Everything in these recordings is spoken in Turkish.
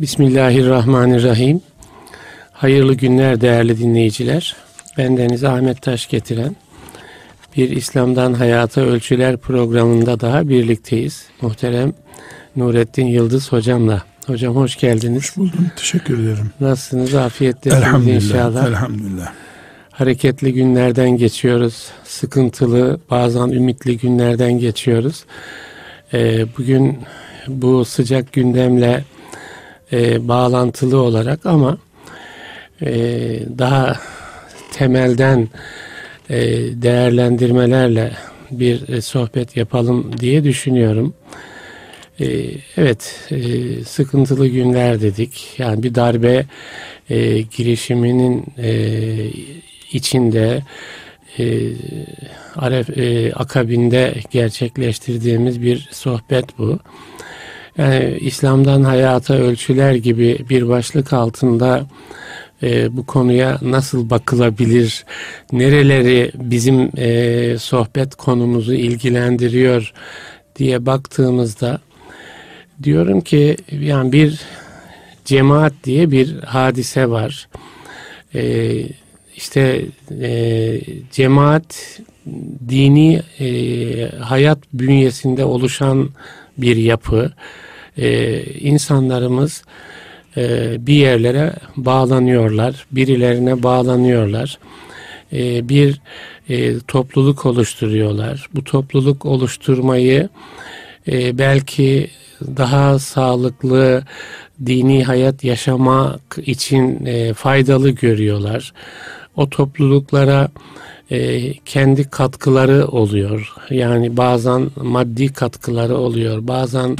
Bismillahirrahmanirrahim. Hayırlı günler değerli dinleyiciler. Bendeniz Ahmet Taş getiren bir İslam'dan Hayata Ölçüler programında daha birlikteyiz. Muhterem Nurettin Yıldız hocamla. Hocam hoş geldiniz. Hoş buldum. Teşekkür ederim. Nasılsınız? Afiyettesiniz elhamdülillah, inşallah. Elhamdülillah. Hareketli günlerden geçiyoruz. Sıkıntılı, bazen ümitli günlerden geçiyoruz. Ee, bugün bu sıcak gündemle e, bağlantılı olarak ama e, daha temelden e, değerlendirmelerle bir e, sohbet yapalım diye düşünüyorum. E, evet, e, sıkıntılı günler dedik. Yani bir darbe e, girişiminin e, içinde e, Aref, e, akabinde gerçekleştirdiğimiz bir sohbet bu. Yani İslam'dan hayata ölçüler gibi bir başlık altında e, bu konuya nasıl bakılabilir, nereleri bizim e, sohbet konumuzu ilgilendiriyor diye baktığımızda diyorum ki yani bir cemaat diye bir hadise var. E, işte e, cemaat dini e, hayat bünyesinde oluşan bir yapı. E, insanlarımız e, bir yerlere bağlanıyorlar, birilerine bağlanıyorlar. E, bir e, topluluk oluşturuyorlar. Bu topluluk oluşturmayı e, belki daha sağlıklı dini hayat yaşamak için e, faydalı görüyorlar. O topluluklara e, kendi katkıları oluyor. Yani bazen maddi katkıları oluyor, bazen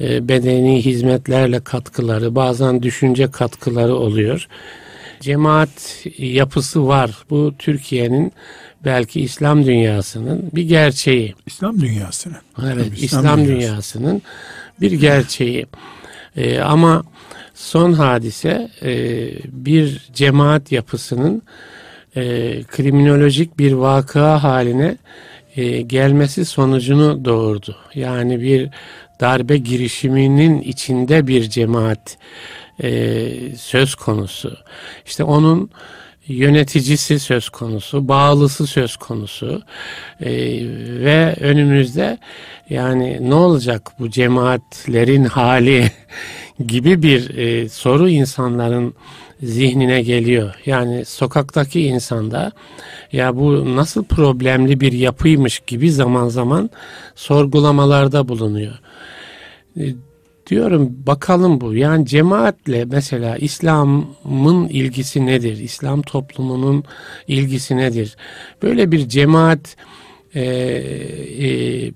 e, bedeni hizmetlerle katkıları, bazen düşünce katkıları oluyor. Cemaat yapısı var. Bu Türkiye'nin belki İslam dünyasının bir gerçeği. İslam dünyasının. Evet, Tabii, İslam, İslam dünyası. dünyasının bir gerçeği. E, ama son hadise e, bir cemaat yapısının e, kriminolojik bir vaka haline e, gelmesi sonucunu doğurdu. Yani bir darbe girişiminin içinde bir cemaat e, söz konusu. İşte onun yöneticisi söz konusu, bağlısı söz konusu e, ve önümüzde yani ne olacak bu cemaatlerin hali gibi bir e, soru insanların zihnine geliyor. Yani sokaktaki insanda ya bu nasıl problemli bir yapıymış gibi zaman zaman sorgulamalarda bulunuyor. E, diyorum bakalım bu. Yani cemaatle mesela İslam'ın ilgisi nedir? İslam toplumunun ilgisi nedir? Böyle bir cemaat e, e,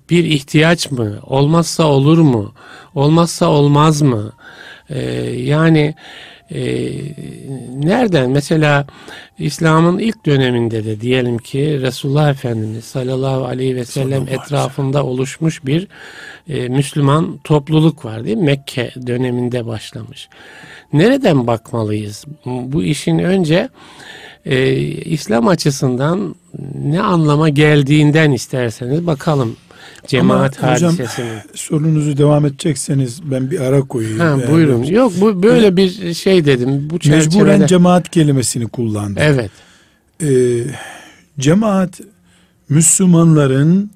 bir ihtiyaç mı? Olmazsa olur mu? Olmazsa olmaz mı? E, yani e, nereden mesela İslam'ın ilk döneminde de diyelim ki Resulullah Efendimiz sallallahu aleyhi ve sellem etrafında oluşmuş bir e, Müslüman topluluk var değil mi? Mekke döneminde başlamış. Nereden bakmalıyız? Bu işin önce e, İslam açısından ne anlama geldiğinden isterseniz bakalım cemaat Ama hadisesini. Hocam sorunuzu devam edecekseniz ben bir ara koyayım. Ha, buyurun. Yani. Yok bu böyle bir şey dedim. Bu çerçevede... Mecburen cemaat kelimesini kullandık. Evet. Ee, cemaat Müslümanların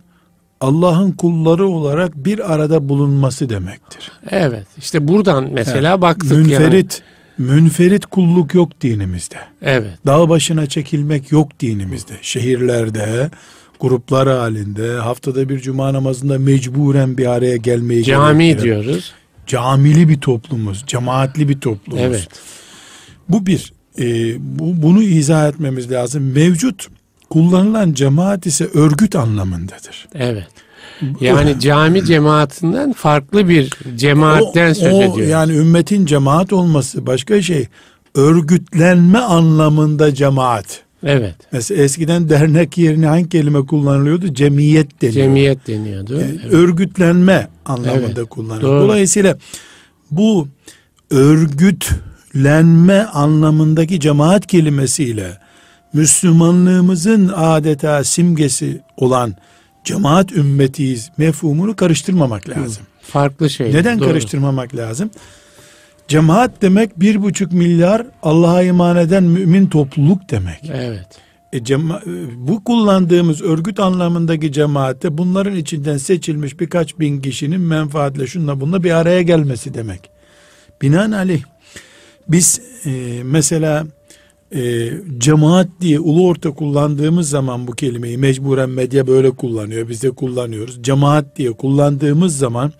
Allah'ın kulları olarak bir arada bulunması demektir. Evet. İşte buradan mesela evet. baktık. Münferit, yani. münferit kulluk yok dinimizde. Evet. Dağ başına çekilmek yok dinimizde. Şehirlerde, gruplar halinde haftada bir cuma namazında mecburen bir araya gelmeyi cami diyoruz. Camili bir toplumuz, cemaatli bir toplumuz. Evet. Bu bir. E, bu, bunu izah etmemiz lazım. Mevcut kullanılan cemaat ise örgüt anlamındadır. Evet. Yani cami cemaatinden farklı bir cemaatten o, söz ediyoruz. Yani ümmetin cemaat olması başka şey. Örgütlenme anlamında cemaat. Evet. Mesela eskiden dernek yerine hangi kelime kullanılıyordu? Cemiyet deniyordu. Cemiyet deniyordu. Yani evet. Örgütlenme anlamında evet. kullanılıyor. Dolayısıyla bu örgütlenme anlamındaki cemaat kelimesiyle Müslümanlığımızın adeta simgesi olan cemaat ümmetiyiz mefhumunu karıştırmamak lazım. Farklı şey. Neden Doğru. karıştırmamak lazım? Cemaat demek bir buçuk milyar Allah'a iman eden mümin topluluk demek. Evet. E, cema- bu kullandığımız örgüt anlamındaki cemaatte bunların içinden seçilmiş birkaç bin kişinin menfaatle şunla bununla bir araya gelmesi demek. Binaenaleyh biz e, mesela e, cemaat diye ulu orta kullandığımız zaman bu kelimeyi mecburen medya böyle kullanıyor. Biz de kullanıyoruz. Cemaat diye kullandığımız zaman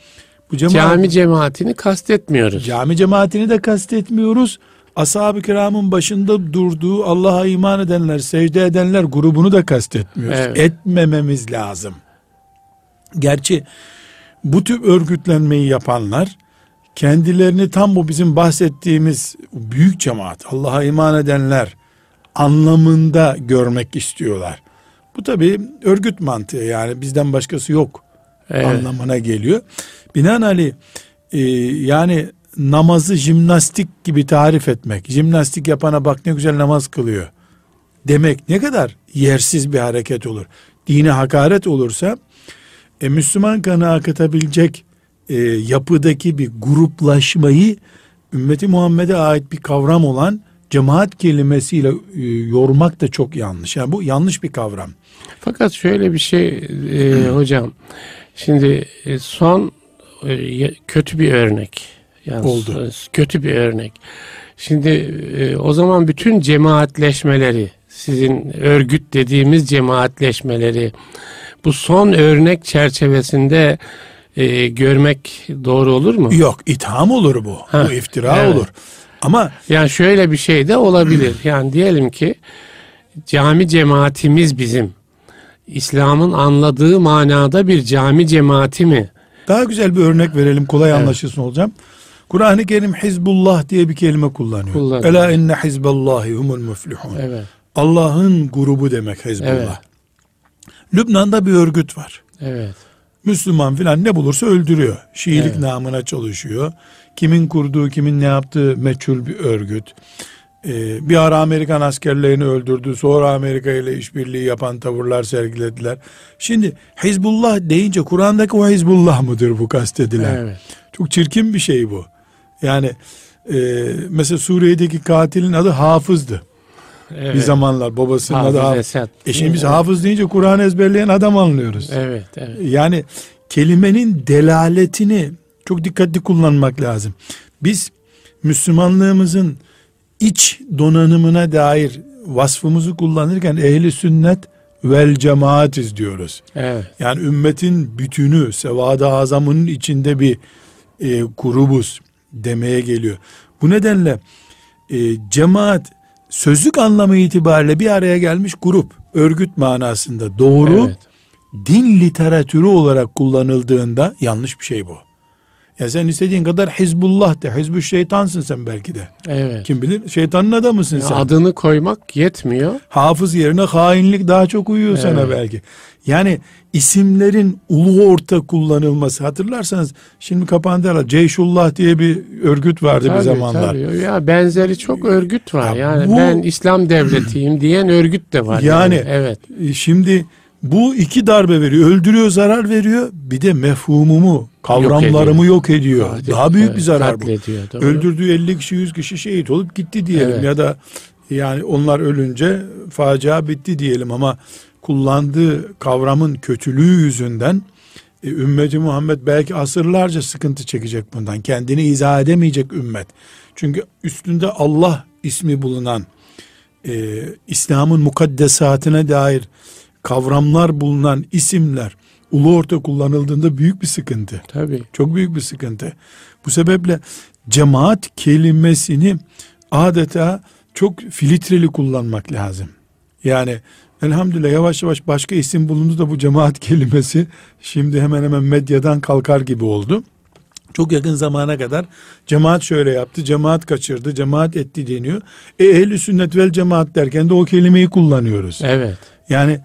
bu cemaat, Cami cemaatini kastetmiyoruz. cami cemaatini de kastetmiyoruz. Ashab-ı kiramın başında durduğu Allah'a iman edenler, secde edenler grubunu da kastetmiyoruz. Evet. Etmememiz lazım. Gerçi bu tür örgütlenmeyi yapanlar kendilerini tam bu bizim bahsettiğimiz büyük cemaat, Allah'a iman edenler anlamında görmek istiyorlar. Bu tabi örgüt mantığı yani bizden başkası yok Evet. anlamına geliyor. Binaenaleyh e, yani namazı jimnastik gibi tarif etmek, jimnastik yapana bak ne güzel namaz kılıyor demek ne kadar yersiz bir hareket olur. Dine hakaret olursa e, Müslüman kanı akıtabilecek e, yapıdaki bir gruplaşmayı ümmeti Muhammed'e ait bir kavram olan cemaat kelimesiyle e, yormak da çok yanlış. Yani bu yanlış bir kavram. Fakat şöyle bir şey e, hocam. Şimdi e, son e, kötü bir örnek. Yani Oldu. s- Kötü bir örnek. Şimdi e, o zaman bütün cemaatleşmeleri, sizin örgüt dediğimiz cemaatleşmeleri bu son örnek çerçevesinde e, görmek doğru olur mu? Yok itham olur bu. Ha, bu iftira evet. olur. Ama Yani şöyle bir şey de olabilir. Yani diyelim ki cami cemaatimiz bizim. İslam'ın anladığı manada bir cami cemaati mi? Daha güzel bir örnek verelim kolay anlaşılsın olacağım. Kur'an-ı Kerim Hizbullah diye bir kelime kullanıyor. Kullanıyor. Ela inne hizballahi humul muflihun. Evet. Allah'ın grubu demek Hizbullah. Evet. Lübnan'da bir örgüt var. Evet. Müslüman filan ne bulursa öldürüyor. Şiilik Evet. namına çalışıyor. Kimin kurduğu, kimin ne yaptığı meçhul bir örgüt. Ee, bir ara Amerikan askerlerini öldürdü. Sonra Amerika ile işbirliği yapan tavırlar sergilediler. Şimdi Hizbullah deyince Kur'an'daki o Hizbullah mıdır bu kastedilen? Evet. Çok çirkin bir şey bu. Yani e, mesela Suriye'deki katilin adı Hafız'dı. evet. Bir zamanlar babasının adı Hafız Hafız. Esad. E şimdi biz Hafız deyince Kur'an ezberleyen adam anlıyoruz. Evet, evet. Yani kelimenin delaletini çok dikkatli kullanmak lazım. Biz Müslümanlığımızın iç donanımına dair vasfımızı kullanırken ehli sünnet vel cemaatiz diyoruz. Evet. Yani ümmetin bütünü, sevad-ı azamının içinde bir e, grubuz demeye geliyor. Bu nedenle e, cemaat sözlük anlamı itibariyle bir araya gelmiş grup, örgüt manasında doğru Evet. din literatürü olarak kullanıldığında yanlış bir şey bu. Ya sen istediğin kadar Hizbullah de, Hizbü şeytansın sen belki de. Evet. Kim bilir şeytanın adamısın Ya sen. adını koymak yetmiyor. Hafız yerine hainlik daha çok uyuyor sana Evet. belki. Yani isimlerin ulu orta kullanılması hatırlarsanız şimdi kapandı herhalde. Ceyşullah diye bir örgüt vardı bir Tabii, zamanlar. tabii. Ya benzeri çok örgüt var. Ya yani bu- ben İslam devletiyim diyen örgüt de var. Yani- evet. E, Şimdi bu iki darbe veriyor. Öldürüyor, zarar veriyor. Bir de mefhumumu, kavramlarımı yok ediyor. Katil- Daha büyük evet, bir zarar bu. doğru. Öldürdüğü 50 kişi 100 kişi şehit olup gitti diyelim Evet. ya da yani onlar ölünce facia bitti diyelim ama kullandığı kavramın kötülüğü yüzünden e, ümmeti Muhammed belki asırlarca sıkıntı çekecek bundan. Kendini izah edemeyecek ümmet. Çünkü üstünde Allah ismi bulunan e, İslam'ın mukaddesatine dair kavramlar bulunan isimler ulu orta kullanıldığında büyük bir sıkıntı. Tabii. Çok büyük bir sıkıntı. Bu sebeple cemaat kelimesini adeta çok filtreli kullanmak lazım. Yani elhamdülillah yavaş yavaş başka isim bulundu da bu cemaat kelimesi şimdi hemen hemen medyadan kalkar gibi oldu. Çok yakın zamana kadar cemaat şöyle yaptı, cemaat kaçırdı, cemaat etti deniyor. E ehl sünnet vel cemaat derken de o kelimeyi kullanıyoruz. Evet. Yani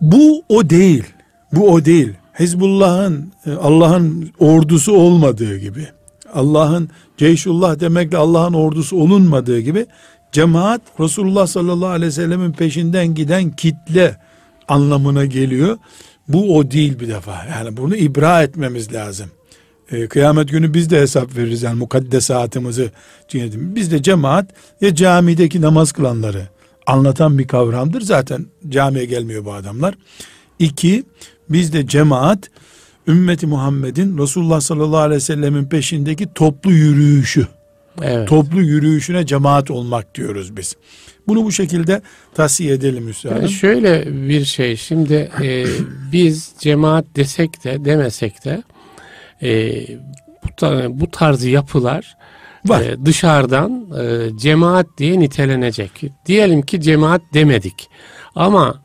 bu o değil. Bu o değil. Hizbullah'ın e, Allah'ın ordusu olmadığı gibi Allah'ın Ceyşullah demekle Allah'ın ordusu olunmadığı gibi cemaat Resulullah sallallahu aleyhi ve sellemin peşinden giden kitle anlamına geliyor. Bu o değil bir defa. Yani bunu ibra etmemiz lazım. E, kıyamet günü biz de hesap veririz yani mukaddesatımızı. Biz de cemaat ya camideki namaz kılanları anlatan bir kavramdır. Zaten camiye gelmiyor bu adamlar. İki, biz de cemaat ümmeti Muhammed'in Resulullah sallallahu aleyhi ve sellemin peşindeki toplu yürüyüşü. Evet. Toplu yürüyüşüne cemaat olmak diyoruz biz. Bunu bu şekilde tavsiye edelim Hüsnü yani Şöyle bir şey şimdi e, biz cemaat desek de demesek de e, bu, bu tarz yapılar Var. E, dışarıdan e, cemaat diye nitelenecek. Diyelim ki cemaat demedik ama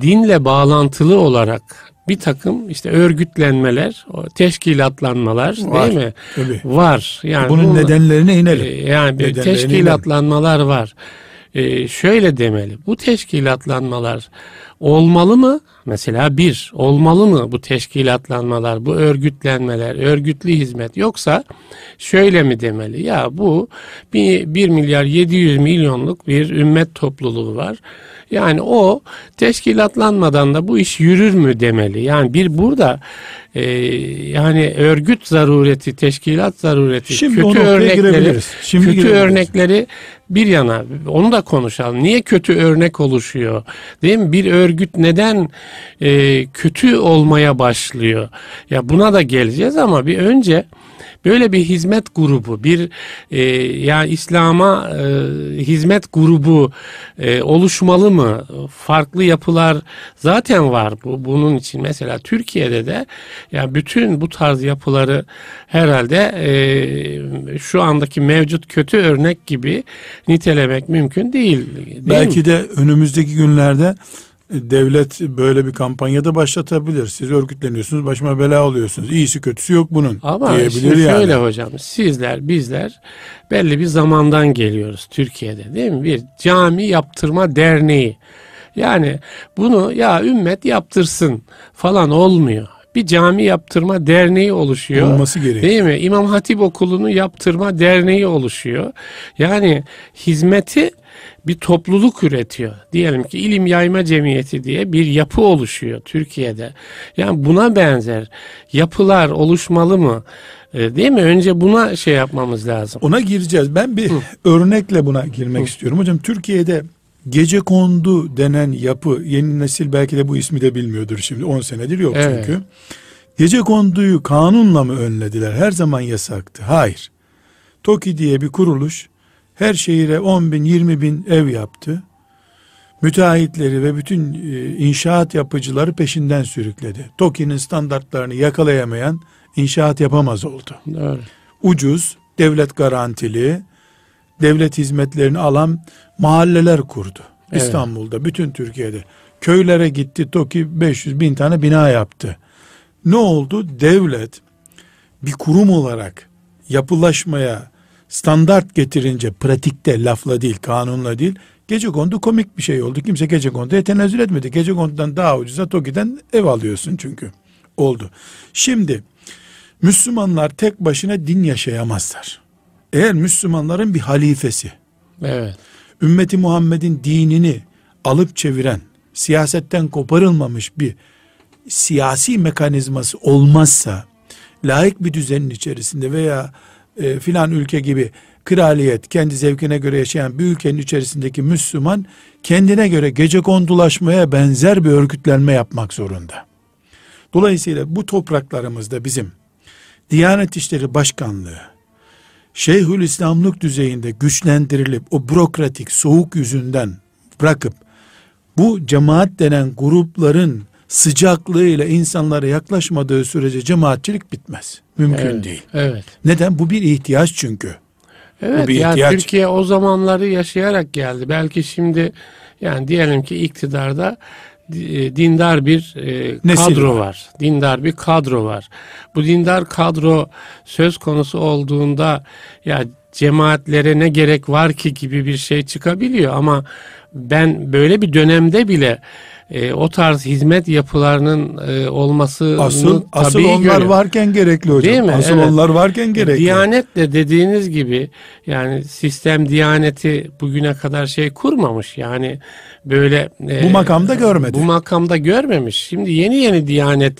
dinle bağlantılı olarak bir takım işte örgütlenmeler, teşkilatlanmalar var, değil mi? Tabii. Var. Yani bunun bunu, nedenlerine inelim. E, yani nedenlerine teşkilatlanmalar inelim. var. Ee, şöyle demeli. Bu teşkilatlanmalar olmalı mı? Mesela bir, olmalı mı bu teşkilatlanmalar, bu örgütlenmeler, örgütlü hizmet yoksa şöyle mi demeli? Ya bu bir, 1 milyar 700 milyonluk bir ümmet topluluğu var. Yani o teşkilatlanmadan da bu iş yürür mü demeli. Yani bir burada e, yani örgüt zarureti, teşkilat zarureti, Şimdi kötü örnekleri, Şimdi kötü örnekleri bir yana onu da konuşalım. Niye kötü örnek oluşuyor? Değil mi? Bir örgüt neden e, kötü olmaya başlıyor? Ya buna da geleceğiz ama bir önce Böyle bir hizmet grubu, bir e, ya İslam'a e, hizmet grubu e, oluşmalı mı? Farklı yapılar zaten var bu. Bunun için mesela Türkiye'de de ya bütün bu tarz yapıları herhalde e, şu andaki mevcut kötü örnek gibi nitelemek mümkün değil. değil Belki mi? de önümüzdeki günlerde devlet böyle bir kampanyada başlatabilir. Siz örgütleniyorsunuz, başıma bela oluyorsunuz. İyisi kötüsü yok bunun Ama diyebilir yani. şöyle hocam, sizler, bizler belli bir zamandan geliyoruz Türkiye'de değil mi? Bir cami yaptırma derneği. Yani bunu ya ümmet yaptırsın falan olmuyor bir cami yaptırma derneği oluşuyor. Olması gerekiyor. Değil mi? İmam Hatip Okulu'nu yaptırma derneği oluşuyor. Yani hizmeti bir topluluk üretiyor. Diyelim ki ilim yayma cemiyeti diye bir yapı oluşuyor Türkiye'de. Yani buna benzer yapılar oluşmalı mı? E, değil mi? Önce buna şey yapmamız lazım. Ona gireceğiz. Ben bir Hı. örnekle buna girmek Hı. istiyorum. Hocam Türkiye'de gece kondu denen yapı yeni nesil belki de bu ismi de bilmiyordur şimdi 10 senedir yok evet. çünkü. Gece konduyu kanunla mı önlediler? Her zaman yasaktı. Hayır. TOKİ diye bir kuruluş her şehire 10 bin 20 bin ev yaptı. Müteahhitleri ve bütün e, inşaat yapıcıları peşinden sürükledi. TOKİ'nin standartlarını yakalayamayan inşaat yapamaz oldu. Evet. Ucuz, devlet garantili, devlet hizmetlerini alan mahalleler kurdu. Evet. İstanbul'da, bütün Türkiye'de. Köylere gitti, TOKİ 500 bin tane bina yaptı. Ne oldu? Devlet bir kurum olarak yapılaşmaya, standart getirince pratikte lafla değil kanunla değil gece kondu komik bir şey oldu. Kimse gece konduya tenezzül etmedi. Gece kondudan daha ucuza TOKİ'den ev alıyorsun çünkü. Oldu. Şimdi Müslümanlar tek başına din yaşayamazlar. Eğer Müslümanların bir halifesi, evet. ümmeti Muhammed'in dinini alıp çeviren, siyasetten koparılmamış bir siyasi mekanizması olmazsa, layık bir düzenin içerisinde veya e, filan ülke gibi kraliyet kendi zevkine göre yaşayan bir ülkenin içerisindeki Müslüman kendine göre gece kondulaşmaya benzer bir örgütlenme yapmak zorunda. Dolayısıyla bu topraklarımızda bizim Diyanet İşleri Başkanlığı Şeyhül İslamlık düzeyinde güçlendirilip o bürokratik soğuk yüzünden bırakıp bu cemaat denen grupların sıcaklığıyla insanlara yaklaşmadığı sürece cemaatçilik bitmez. Mümkün evet, değil. Evet. Neden? Bu bir ihtiyaç çünkü. Evet bir yani ihtiyaç. Türkiye o zamanları yaşayarak geldi. Belki şimdi yani diyelim ki iktidarda e, dindar bir e, kadro var. var. Dindar bir kadro var. Bu dindar kadro söz konusu olduğunda ya cemaatlere ne gerek var ki gibi bir şey çıkabiliyor ama ben böyle bir dönemde bile e, o tarz hizmet yapılarının e, olması asıl asıl onlar görüyor. varken gerekli hocam. Değil mi? Asıl Evet. onlar varken gerekli. Diyanet de dediğiniz gibi yani sistem Diyaneti bugüne kadar şey kurmamış. Yani böyle e, Bu makamda görmedi. Bu makamda görmemiş. Şimdi yeni yeni Diyanet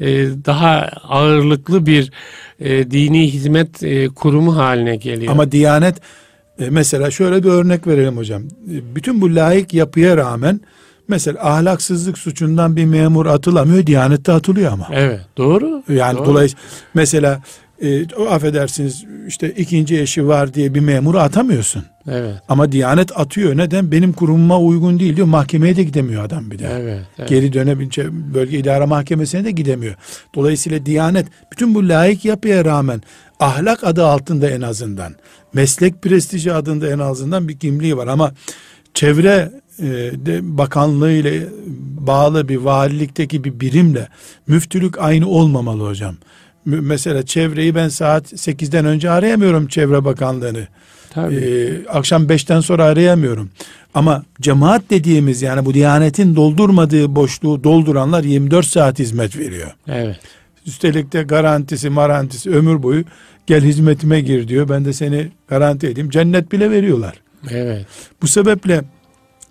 e, daha ağırlıklı bir e, dini hizmet e, kurumu haline geliyor. Ama Diyanet e, mesela şöyle bir örnek verelim hocam. E, Bütün bu laik yapıya rağmen mesela ahlaksızlık suçundan bir memur atılamıyor. Diyanette atılıyor ama. evet, doğru. Yani doğru. dolayısıyla mesela e, o affedersiniz işte ikinci eşi var diye bir memuru atamıyorsun. Evet. Ama Diyanet atıyor. Neden? Benim kurumuma uygun değil diyor. Mahkemeye de gidemiyor adam bir daha. Evet. evet. Geri dönebilince bölge idare mahkemesine de gidemiyor. Dolayısıyla Diyanet bütün bu laik yapıya rağmen ahlak adı altında en azından meslek prestiji adında en azından bir kimliği var ama çevre de bakanlığı ile bağlı bir valilikteki bir birimle müftülük aynı olmamalı hocam. Mesela çevreyi ben saat 8'den önce arayamıyorum çevre bakanlığını. Tabii. Ee, akşam 5'ten sonra arayamıyorum. Ama cemaat dediğimiz yani bu diyanetin doldurmadığı boşluğu dolduranlar 24 saat hizmet veriyor. evet. Üstelik de garantisi marantisi ömür boyu gel hizmetime gir diyor. Ben de seni garanti edeyim. Cennet bile veriyorlar. Evet. Bu sebeple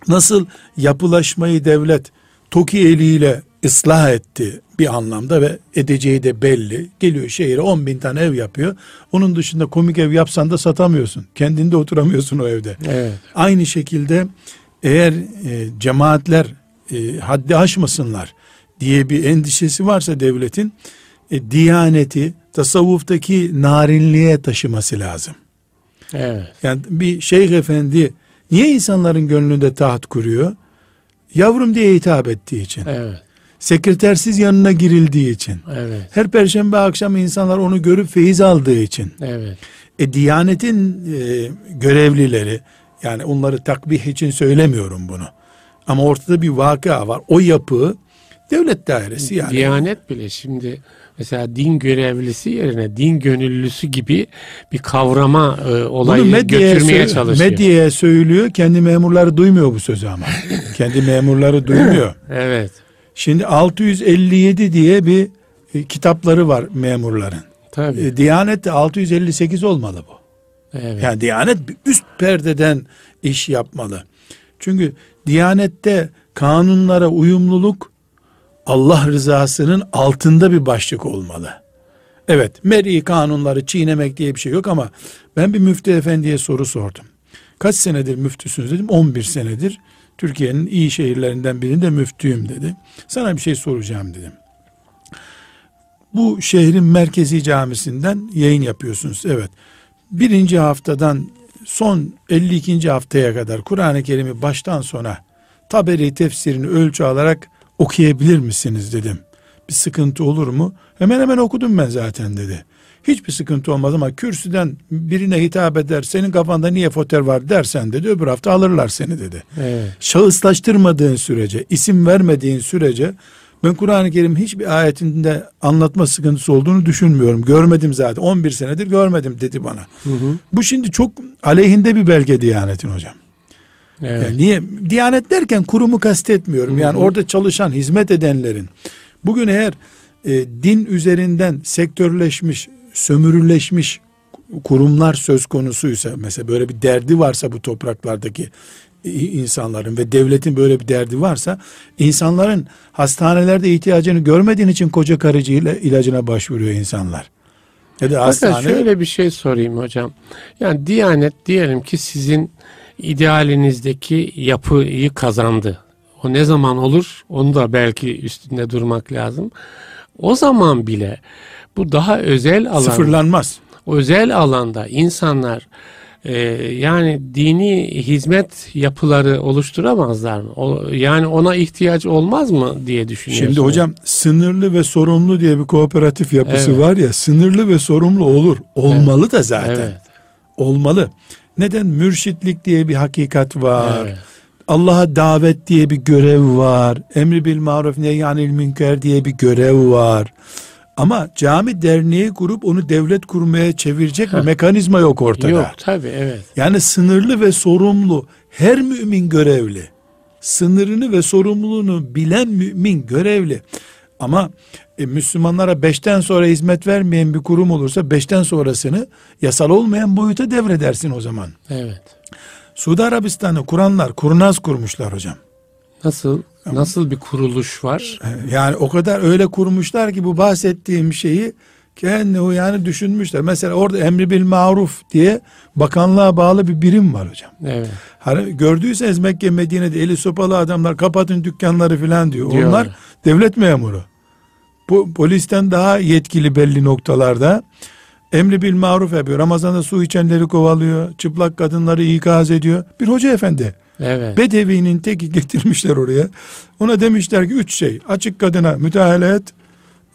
nasıl yapılaşmayı devlet TOKİ eliyle ıslah etti bir anlamda ve edeceği de belli. Geliyor şehire 10 bin tane ev yapıyor. Onun dışında komik ev yapsan da satamıyorsun. Kendinde oturamıyorsun o evde. Evet. Aynı şekilde eğer e, cemaatler e, haddi aşmasınlar diye bir endişesi varsa devletin e, diyaneti tasavvuftaki narinliğe taşıması lazım. Evet. Yani bir şeyh efendi niye insanların gönlünde taht kuruyor? Yavrum diye hitap ettiği için. Evet. Sekretersiz yanına girildiği için. Evet. Her perşembe akşam insanlar onu görüp feyiz aldığı için. Evet. E Diyanetin e, görevlileri yani onları takbih için söylemiyorum bunu. Ama ortada bir vaka var. O yapı devlet dairesi yani. Diyanet bile şimdi mesela din görevlisi yerine din gönüllüsü gibi bir kavrama e, olayı Bunu medyaya, götürmeye çalışıyor. medyaya söylüyor. Kendi memurları duymuyor bu sözü ama. kendi memurları duymuyor. Evet. Şimdi 657 diye bir e, kitapları var memurların. Tabii. E, Diyanet de 658 olmalı bu. evet. Yani Diyanet üst perdeden iş yapmalı. Çünkü Diyanette kanunlara uyumluluk Allah rızasının altında bir başlık olmalı. Evet, meri kanunları çiğnemek diye bir şey yok ama ben bir müftü efendiye soru sordum. Kaç senedir müftüsünüz dedim. 11 senedir. Türkiye'nin iyi şehirlerinden birinde müftüyüm dedi. Sana bir şey soracağım dedim. Bu şehrin merkezi camisinden yayın yapıyorsunuz. Evet. Birinci haftadan son 52. haftaya kadar Kur'an-ı Kerim'i baştan sona Taberi tefsirini ölçü alarak okuyabilir misiniz dedim. Bir sıkıntı olur mu? Hemen hemen okudum ben zaten dedi. Hiçbir sıkıntı olmaz ama kürsüden birine hitap eder senin kafanda niye foter var dersen dedi öbür hafta alırlar seni dedi. Evet. Şahıslaştırmadığın sürece, isim vermediğin sürece ben Kur'an-ı Kerim hiçbir ayetinde anlatma sıkıntısı olduğunu düşünmüyorum. Görmedim zaten. 11 senedir görmedim dedi bana. Hı hı. Bu şimdi çok aleyhinde bir belge Diyanet'in hocam. Evet. Yani niye? Diyanet derken kurumu kastetmiyorum. Yani orada çalışan, hizmet edenlerin. Bugün eğer e, din üzerinden sektörleşmiş, sömürüleşmiş kurumlar söz konusuysa, mesela böyle bir derdi varsa bu topraklardaki i- insanların ve devletin böyle bir derdi varsa, insanların hastanelerde ihtiyacını görmediğin için koca karıcı ile ilacına başvuruyor insanlar. Ya da hastane şöyle bir şey sorayım hocam. Yani Diyanet diyelim ki sizin idealinizdeki yapıyı kazandı. O ne zaman olur? Onu da belki üstünde durmak lazım. O zaman bile bu daha özel alan, sıfırlanmaz. özel alanda insanlar e, yani dini hizmet yapıları oluşturamazlar mı? O, yani ona ihtiyaç olmaz mı diye düşünüyorsunuz. Şimdi hocam sınırlı ve sorumlu diye bir kooperatif yapısı Evet. var ya sınırlı ve sorumlu olur. Olmalı da zaten. Evet. Olmalı. Neden? Mürşitlik diye bir hakikat var. Evet. Allah'a davet diye bir görev var. Emri bil maruf nehyanil münker diye bir görev var. Ama cami derneği kurup onu devlet kurmaya çevirecek bir mekanizma yok ortada. Yok tabii evet. Yani sınırlı ve sorumlu her mümin görevli. sınırını ve sorumluluğunu bilen mümin görevli. Ama e, Müslümanlara beşten sonra hizmet vermeyen bir kurum olursa beşten sonrasını yasal olmayan boyuta devredersin o zaman. Evet. Suudi Arabistan'ı kuranlar kurnaz kurmuşlar hocam. Nasıl? Nasıl bir kuruluş var? E, yani o kadar öyle kurmuşlar ki bu bahsettiğim şeyi kendi yani düşünmüşler. Mesela orada emri bil maruf diye bakanlığa bağlı bir birim var hocam. Evet. Hani gördüyseniz Mekke Medine'de eli sopalı adamlar kapatın dükkanları filan diyor. Diyor. Onlar devlet memuru. Bu polisten daha yetkili belli noktalarda. Emri bil maruf yapıyor. Ramazan'da su içenleri kovalıyor. Çıplak kadınları ikaz ediyor. Bir hoca efendi. Evet. Bedevinin teki getirmişler oraya. Ona demişler ki üç şey. Açık kadına müdahale et.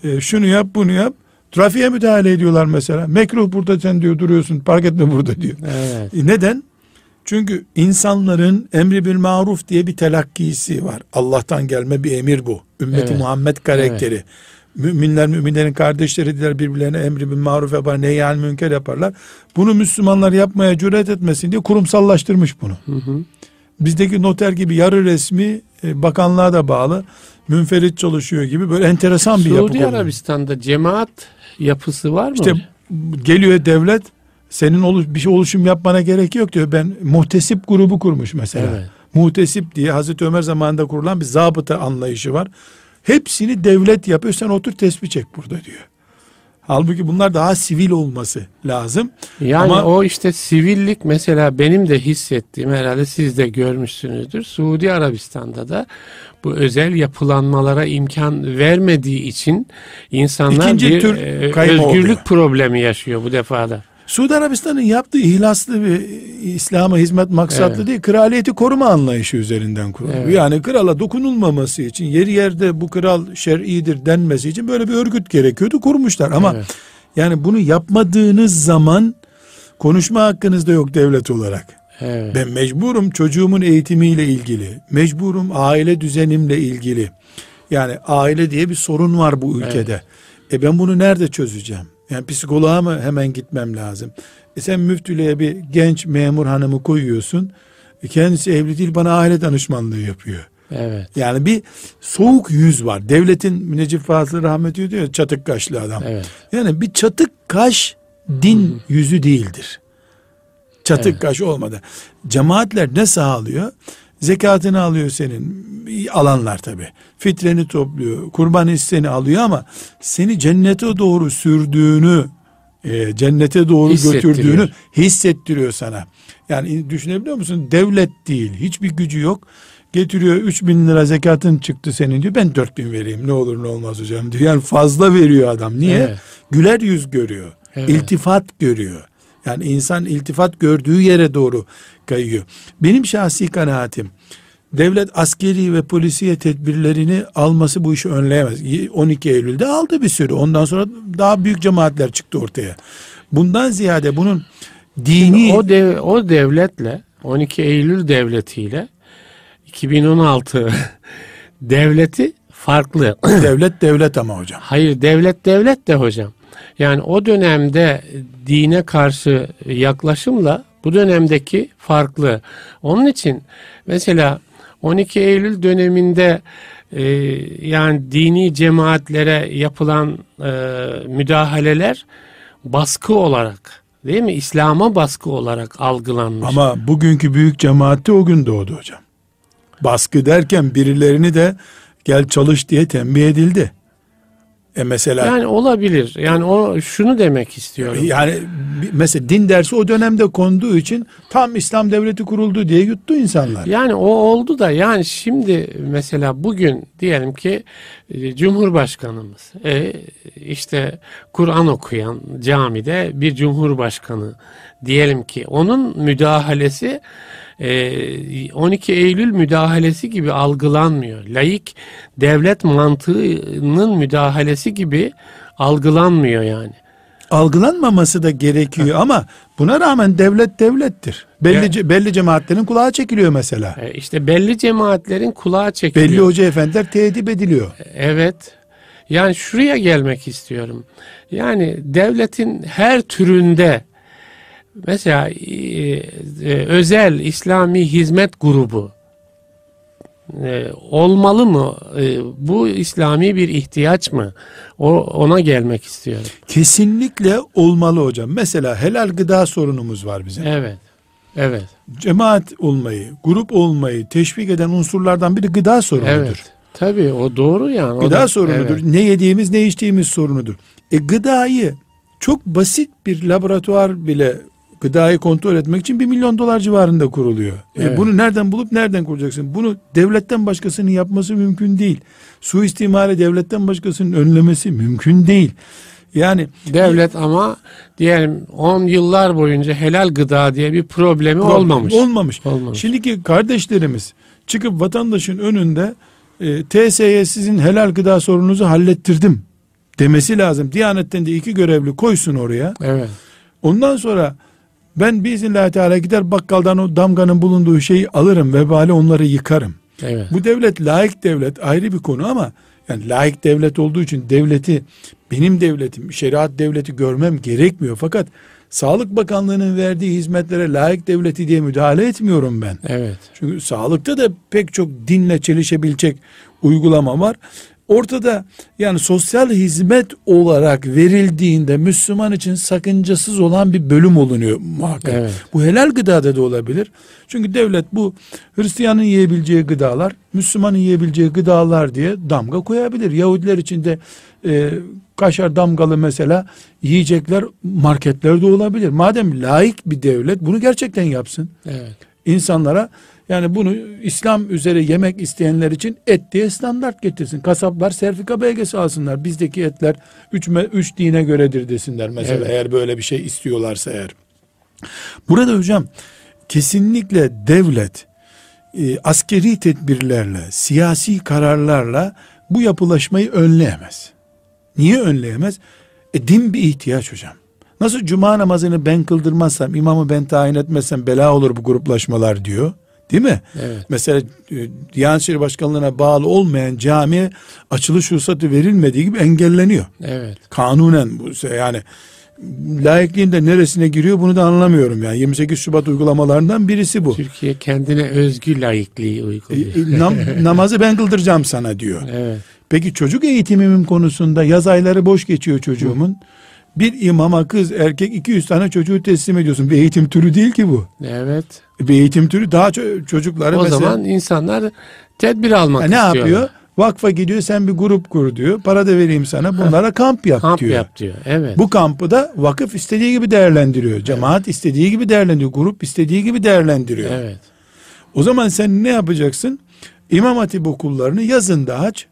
e, şunu yap bunu yap. Trafiğe müdahale ediyorlar mesela. Mekruh burada sen diyor duruyorsun park etme burada diyor. Evet. E, Neden? Çünkü insanların emri bil maruf diye bir telakkisi var. Allah'tan gelme bir emir bu. Ümmeti Evet. Muhammed karakteri. Müminler müminlerin kardeşleridir birbirlerine emri bil maruf yapar, nehyan münker yaparlar. Bunu Müslümanlar yapmaya cüret etmesin diye kurumsallaştırmış bunu. Hı hı. Bizdeki noter gibi yarı resmi e, bakanlığa da bağlı münferit çalışıyor gibi böyle enteresan bir yapı. Suudi. Arabistan'da cemaat yapısı var mı? İşte geliyor devlet senin oluş, bir şey oluşum yapmana gerek yok diyor. Ben muhtesip grubu kurmuş mesela. Evet. Muhtesip diye Hazreti Ömer zamanında kurulan bir zabıta anlayışı var. Hepsini devlet yapıyor. Sen otur tesbih çek burada diyor. Halbuki bunlar daha sivil olması lazım. Yani Ama- o işte sivillik mesela benim de hissettiğim herhalde siz de görmüşsünüzdür. Suudi Arabistan'da da bu özel yapılanmalara imkan vermediği için insanlar bir tür e, özgürlük oluyor. problemi yaşıyor bu defada. Suudi Arabistan'ın yaptığı ihlaslı bir İslam'a hizmet maksatlı Evet. değil, kraliyeti koruma anlayışı üzerinden kuruluyor. Evet. Yani krala dokunulmaması için, yeri yerde bu kral şer'idir denmesi için böyle bir örgüt gerekiyordu, kurmuşlar. Ama Evet. yani bunu yapmadığınız zaman konuşma hakkınız da yok devlet olarak. Evet. Ben mecburum çocuğumun eğitimiyle ilgili, mecburum aile düzenimle ilgili. Yani aile diye bir sorun var bu ülkede. E ben bunu nerede çözeceğim? Yani psikoloğa mı hemen gitmem lazım? E sen müftülüğe bir genç memur hanımı koyuyorsun. E kendisi evli değil bana aile danışmanlığı yapıyor. Evet. Yani bir soğuk yüz var. Devletin Müneccip Fazıl rahmet diyor ya çatık kaşlı adam. Evet. Yani bir çatık kaş din yüzü değildir. Çatık Evet. kaş olmadı. Cemaatler ne sağlıyor? Zekatını alıyor senin. Alanlar tabi. Fitreni topluyor. Kurban hisseni alıyor ama seni cennete doğru sürdüğünü e, cennete doğru götürdüğünü hissettiriyor sana. Yani düşünebiliyor musun? Devlet değil. Hiçbir gücü yok. Getiriyor 3 bin lira zekatın çıktı senin diyor. Ben 4 bin vereyim ne olur ne olmaz hocam diyor. Yani fazla veriyor adam. Niye? Evet. Güler yüz görüyor. Evet. İltifat görüyor. Yani insan iltifat gördüğü yere doğru kayıyor. Benim şahsi kanaatim devlet askeri ve polisiye tedbirlerini alması bu işi önleyemez. 12 Eylül'de aldı bir sürü. Ondan sonra daha büyük cemaatler çıktı ortaya. Bundan ziyade bunun dini O dev, o devletle 12 Eylül devletiyle 2016 devleti farklı. devlet devlet ama hocam. Hayır devlet devlet de hocam. Yani o dönemde dine karşı yaklaşımla bu dönemdeki farklı. Onun için mesela 12 Eylül döneminde e, yani dini cemaatlere yapılan e, müdahaleler baskı olarak değil mi? İslam'a baskı olarak algılanmış. Ama bugünkü büyük cemaati o gün doğdu hocam. Baskı derken birilerini de gel çalış diye tembih edildi. E mesela yani olabilir. Yani o şunu demek istiyorum. Yani mesela din dersi o dönemde konduğu için tam İslam devleti kuruldu diye yuttu insanlar. Yani o oldu da yani şimdi mesela bugün diyelim ki e, Cumhurbaşkanımız e, işte Kur'an okuyan camide bir Cumhurbaşkanı diyelim ki onun müdahalesi 12 Eylül müdahalesi gibi algılanmıyor. Laik devlet mantığının müdahalesi gibi algılanmıyor yani. Algılanmaması da gerekiyor ama buna rağmen devlet devlettir. Belli ce- belli cemaatlerin kulağı çekiliyor mesela. E, işte belli cemaatlerin kulağı çekiliyor. Belli hoca efendiler teedip ediliyor. Evet. Yani şuraya gelmek istiyorum. Yani devletin her türünde mesela e, e, özel İslami hizmet grubu e, olmalı mı? E, bu İslami bir ihtiyaç mı? O, ona gelmek istiyorum. Kesinlikle olmalı hocam. Mesela helal gıda sorunumuz var bizim. Evet. Evet. Cemaat olmayı, grup olmayı teşvik eden unsurlardan biri gıda sorunudur. Evet. Tabii o doğru yani. O Gıda da- sorunudur. Evet. Ne yediğimiz, ne içtiğimiz sorunudur. E gıdayı çok basit bir laboratuvar bile gıdayı kontrol etmek için bir milyon dolar civarında kuruluyor. E Evet. bunu nereden bulup nereden kuracaksın? Bunu devletten başkasının yapması mümkün değil. Suistimali devletten başkasının önlemesi mümkün değil. Yani Devlet ama diyelim 10 yıllar boyunca helal gıda diye bir problemi Problem olmamış. Olmamış. Olmamış. Şimdiki kardeşlerimiz çıkıp vatandaşın önünde e, TSE'ye sizin helal gıda sorununuzu hallettirdim demesi lazım. Diyanetten de iki görevli koysun oraya. Evet. Ondan sonra ben biiznillahü teala gider bakkaldan o damganın bulunduğu şeyi alırım vebali onları yıkarım. Evet. Bu devlet laik devlet ayrı bir konu ama yani laik devlet olduğu için devleti benim devletim şeriat devleti görmem gerekmiyor. Fakat Sağlık Bakanlığı'nın verdiği hizmetlere layık devleti diye müdahale etmiyorum ben. Evet. Çünkü sağlıkta da pek çok dinle çelişebilecek uygulama var. Ortada yani sosyal hizmet olarak verildiğinde Müslüman için sakıncasız olan bir bölüm olunuyor muhakkak. Evet. Bu helal gıdada da olabilir. Çünkü devlet bu Hristiyanın yiyebileceği gıdalar, Müslümanın yiyebileceği gıdalar diye damga koyabilir. Yahudiler için de e, kaşar damgalı mesela yiyecekler marketlerde olabilir. Madem laik bir devlet bunu gerçekten yapsın Evet. insanlara yani bunu İslam üzere yemek isteyenler için et diye standart getirsin. Kasaplar serfika belgesi alsınlar. Bizdeki etler 3 üç dine göredir desinler mesela Evet. eğer böyle bir şey istiyorlarsa eğer. Burada hocam kesinlikle devlet e, askeri tedbirlerle, siyasi kararlarla bu yapılaşmayı önleyemez. Niye önleyemez? E, din bir ihtiyaç hocam. Nasıl cuma namazını ben kıldırmazsam, imamı ben tayin etmezsem bela olur bu gruplaşmalar diyor. Değil mi? Evet. Mesela e, Diyanet İşleri Başkanlığı'na bağlı olmayan camiye açılış ruhsatı verilmediği gibi engelleniyor. Evet. Kanunen bu yani layıklığın da neresine giriyor bunu da anlamıyorum yani 28 Şubat uygulamalarından birisi bu. Türkiye kendine özgü laikliği E, uyguluyor. e, nam- namazı ben kıldıracağım sana diyor. Evet. Peki çocuk eğitimimin konusunda yaz ayları boş geçiyor çocuğumun. Bir imama kız erkek 200 tane çocuğu teslim ediyorsun. Bir eğitim türü değil ki bu. Evet. Bir eğitim türü daha ço- çocukları O mesela zaman insanlar tedbir almak Ha, ne istiyorlar. yapıyor? Vakfa gidiyor sen bir grup kur diyor. Para da vereyim sana bunlara kamp yap Kamp diyor. yap diyor. Evet. Bu kampı da vakıf istediği gibi değerlendiriyor. Cemaat istediği gibi değerlendiriyor. Grup istediği gibi değerlendiriyor. Evet. O zaman sen ne yapacaksın? İmam Hatip okullarını yazında aç.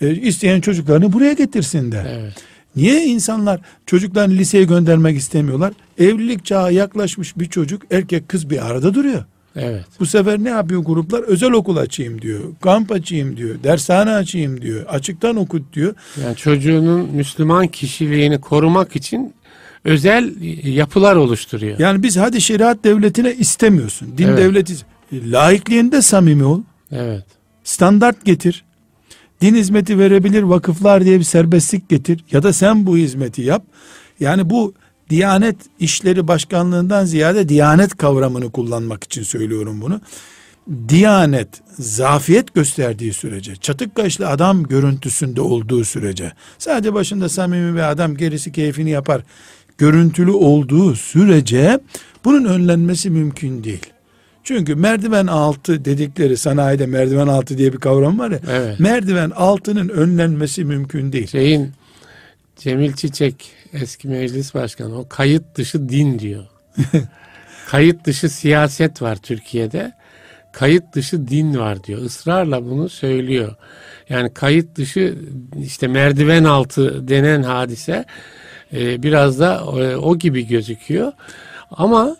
E, isteyen çocuklarını buraya getirsinler. Evet. Niye insanlar çocuklarını liseye göndermek istemiyorlar? Evlilik çağı yaklaşmış bir çocuk erkek kız bir arada duruyor. Evet. Bu sefer ne yapıyor gruplar? Özel okul açayım diyor. Kamp açayım diyor. Dershane açayım diyor. Açıktan okut diyor. Yani çocuğunun Müslüman kişiliğini korumak için özel yapılar oluşturuyor. Yani biz hadi şeriat devletine istemiyorsun. Din Evet. devleti. E, Laikliğinde samimi ol. Evet. Standart getir. Din hizmeti verebilir vakıflar diye bir serbestlik getir. Ya da sen bu hizmeti yap. Yani bu Diyanet İşleri Başkanlığından ziyade Diyanet kavramını kullanmak için söylüyorum bunu. Diyanet zafiyet gösterdiği sürece, çatık kaşlı adam görüntüsünde olduğu sürece, sadece başında samimi bir adam gerisi keyfini yapar, görüntülü olduğu sürece bunun önlenmesi mümkün değil. Çünkü merdiven altı dedikleri sanayide merdiven altı diye bir kavram var ya. Evet. Merdiven altının önlenmesi mümkün değil. Şeyin Cemil Çiçek eski meclis başkanı o kayıt dışı din diyor. kayıt dışı siyaset var Türkiye'de. Kayıt dışı din var diyor. Israrla bunu söylüyor. Yani kayıt dışı işte merdiven altı denen hadise e, biraz da e, o gibi gözüküyor. Ama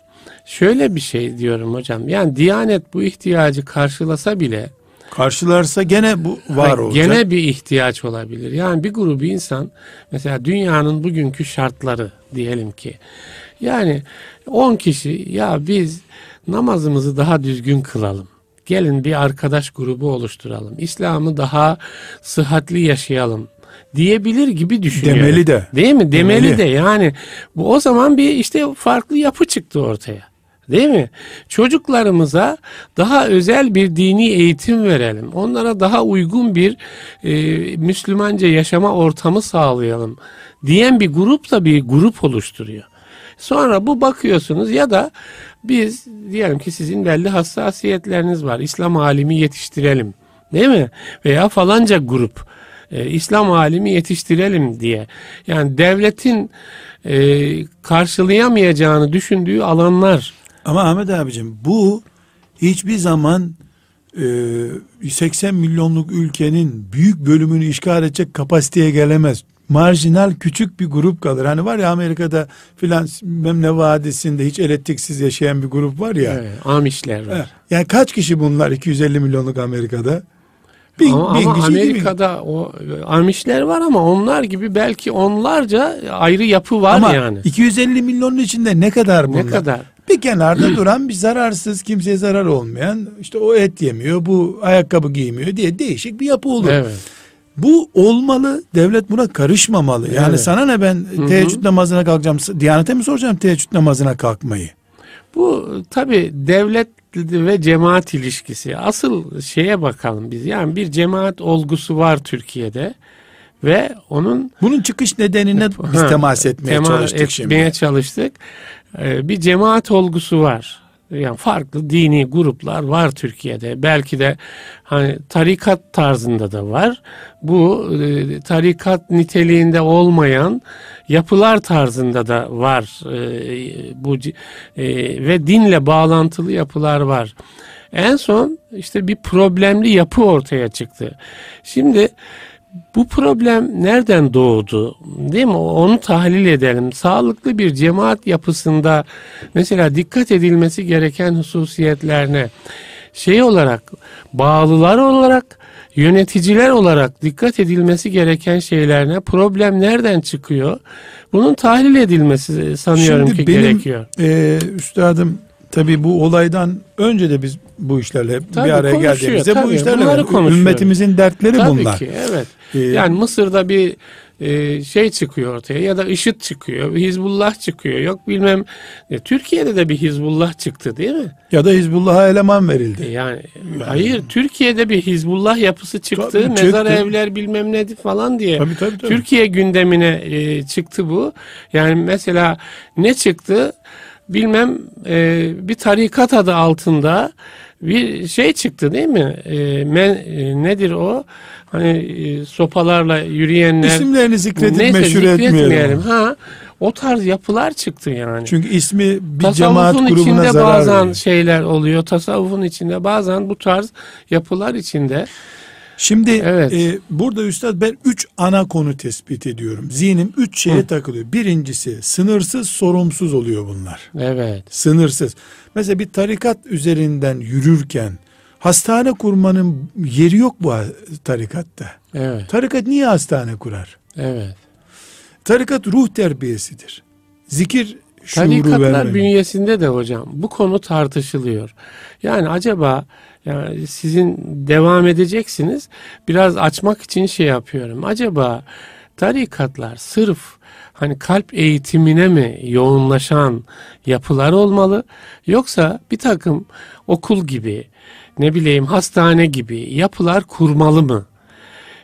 şöyle bir şey diyorum hocam. Yani Diyanet bu ihtiyacı karşılasa bile Karşılarsa gene bu var olacak. Gene bir ihtiyaç olabilir. Yani bir grubu insan mesela dünyanın bugünkü şartları diyelim ki yani 10 kişi ya biz namazımızı daha düzgün kılalım. Gelin bir arkadaş grubu oluşturalım. İslam'ı daha sıhhatli yaşayalım diyebilir gibi düşünüyorum. Demeli de. Değil mi? Demeli, Demeli. de yani bu o zaman bir işte farklı yapı çıktı ortaya. Değil mi? Çocuklarımıza daha özel bir dini eğitim verelim. Onlara daha uygun bir e, Müslümanca yaşama ortamı sağlayalım diyen bir grup da bir grup oluşturuyor. Sonra bu bakıyorsunuz ya da biz diyelim ki sizin belli hassasiyetleriniz var. İslam alimi yetiştirelim. Değil mi? Veya falanca grup e, İslam alimi yetiştirelim diye. Yani devletin e, karşılayamayacağını düşündüğü alanlar. Ama Ahmet abicim bu hiçbir zaman e, 80 milyonluk ülkenin büyük bölümünü işgal edecek kapasiteye gelemez. Marjinal küçük bir grup kalır. Hani var ya Amerika'da filan Memle Vadisi'nde hiç elektriksiz yaşayan bir grup var ya. Evet, Amişler var. Yani kaç kişi bunlar 250 milyonluk Amerika'da? Bin, ama, bin ama Amerika'da o Amişler var ama onlar gibi belki onlarca ayrı yapı var ama yani. 250 milyonun içinde ne kadar bunlar? Ne kadar? Bir kenarda duran bir zararsız kimseye zarar olmayan işte o et yemiyor bu ayakkabı giymiyor diye değişik bir yapı olur. Evet. Bu olmalı. Devlet buna karışmamalı. Yani evet. sana ne ben teheccüd namazına kalkacağım. Diyanete mi soracağım teheccüd namazına kalkmayı? Bu tabi devlet ve cemaat ilişkisi. Asıl şeye bakalım biz. Yani bir cemaat olgusu var Türkiye'de ve onun bunun çıkış nedenine biz temas etmeye temas çalıştık etmeye şimdi. çalıştık. Ee, bir cemaat olgusu var. Yani farklı dini gruplar var Türkiye'de. Belki de hani tarikat tarzında da var. Bu e, tarikat niteliğinde olmayan yapılar tarzında da var. E, bu e, ve dinle bağlantılı yapılar var. En son işte bir problemli yapı ortaya çıktı. Şimdi bu problem nereden doğdu? Değil mi? Onu tahlil edelim. Sağlıklı bir cemaat yapısında mesela dikkat edilmesi gereken hususiyetlerine şey olarak bağlılar olarak yöneticiler olarak dikkat edilmesi gereken şeylerine problem nereden çıkıyor? Bunun tahlil edilmesi sanıyorum Şimdi ki benim, gerekiyor. E, üstadım tabi bu olaydan önce de biz bu işlerle tabii, bir araya geldiğimizde tabii, bu işlerle ümmetimizin dertleri tabii bunlar. Ki, evet. Ee, yani Mısır'da bir e, şey çıkıyor ortaya ya da IŞİD çıkıyor, Hizbullah çıkıyor. Yok bilmem e, Türkiye'de de bir Hizbullah çıktı değil mi? Ya da Hizbullah'a eleman verildi. E, yani, hayır Türkiye'de bir Hizbullah yapısı çıktı. Tabii, mezar çıktı. evler bilmem ne falan diye. Tabii, tabii, tabii. Türkiye gündemine e, çıktı bu. Yani mesela ne çıktı? Bilmem e, bir tarikat adı altında bir şey çıktı değil mi? E, men, e, nedir o? Hani e, sopalarla yürüyenler. İsimlerini zikredip neyse, meşhur etmeyelim. Ha, o tarz yapılar çıktı yani. Çünkü ismi bir Tasavvufun cemaat grubuna içinde zarar bazen veriyor. şeyler oluyor. Tasavvufun içinde bazen bu tarz yapılar içinde. Şimdi evet. e, burada üstad ben üç ana konu tespit ediyorum. Zihnim üç şeye Hı. takılıyor. Birincisi sınırsız sorumsuz oluyor bunlar. Evet. Sınırsız. Mesela bir tarikat üzerinden yürürken hastane kurmanın yeri yok bu tarikatta. Evet. Tarikat niye hastane kurar? Evet. Tarikat ruh terbiyesidir. Zikir şuuru Tarikatlar bünyesinde de hocam bu konu tartışılıyor. Yani acaba yani sizin devam edeceksiniz. Biraz açmak için şey yapıyorum. Acaba tarikatlar sırf hani kalp eğitimine mi yoğunlaşan yapılar olmalı yoksa bir takım okul gibi ne bileyim hastane gibi yapılar kurmalı mı?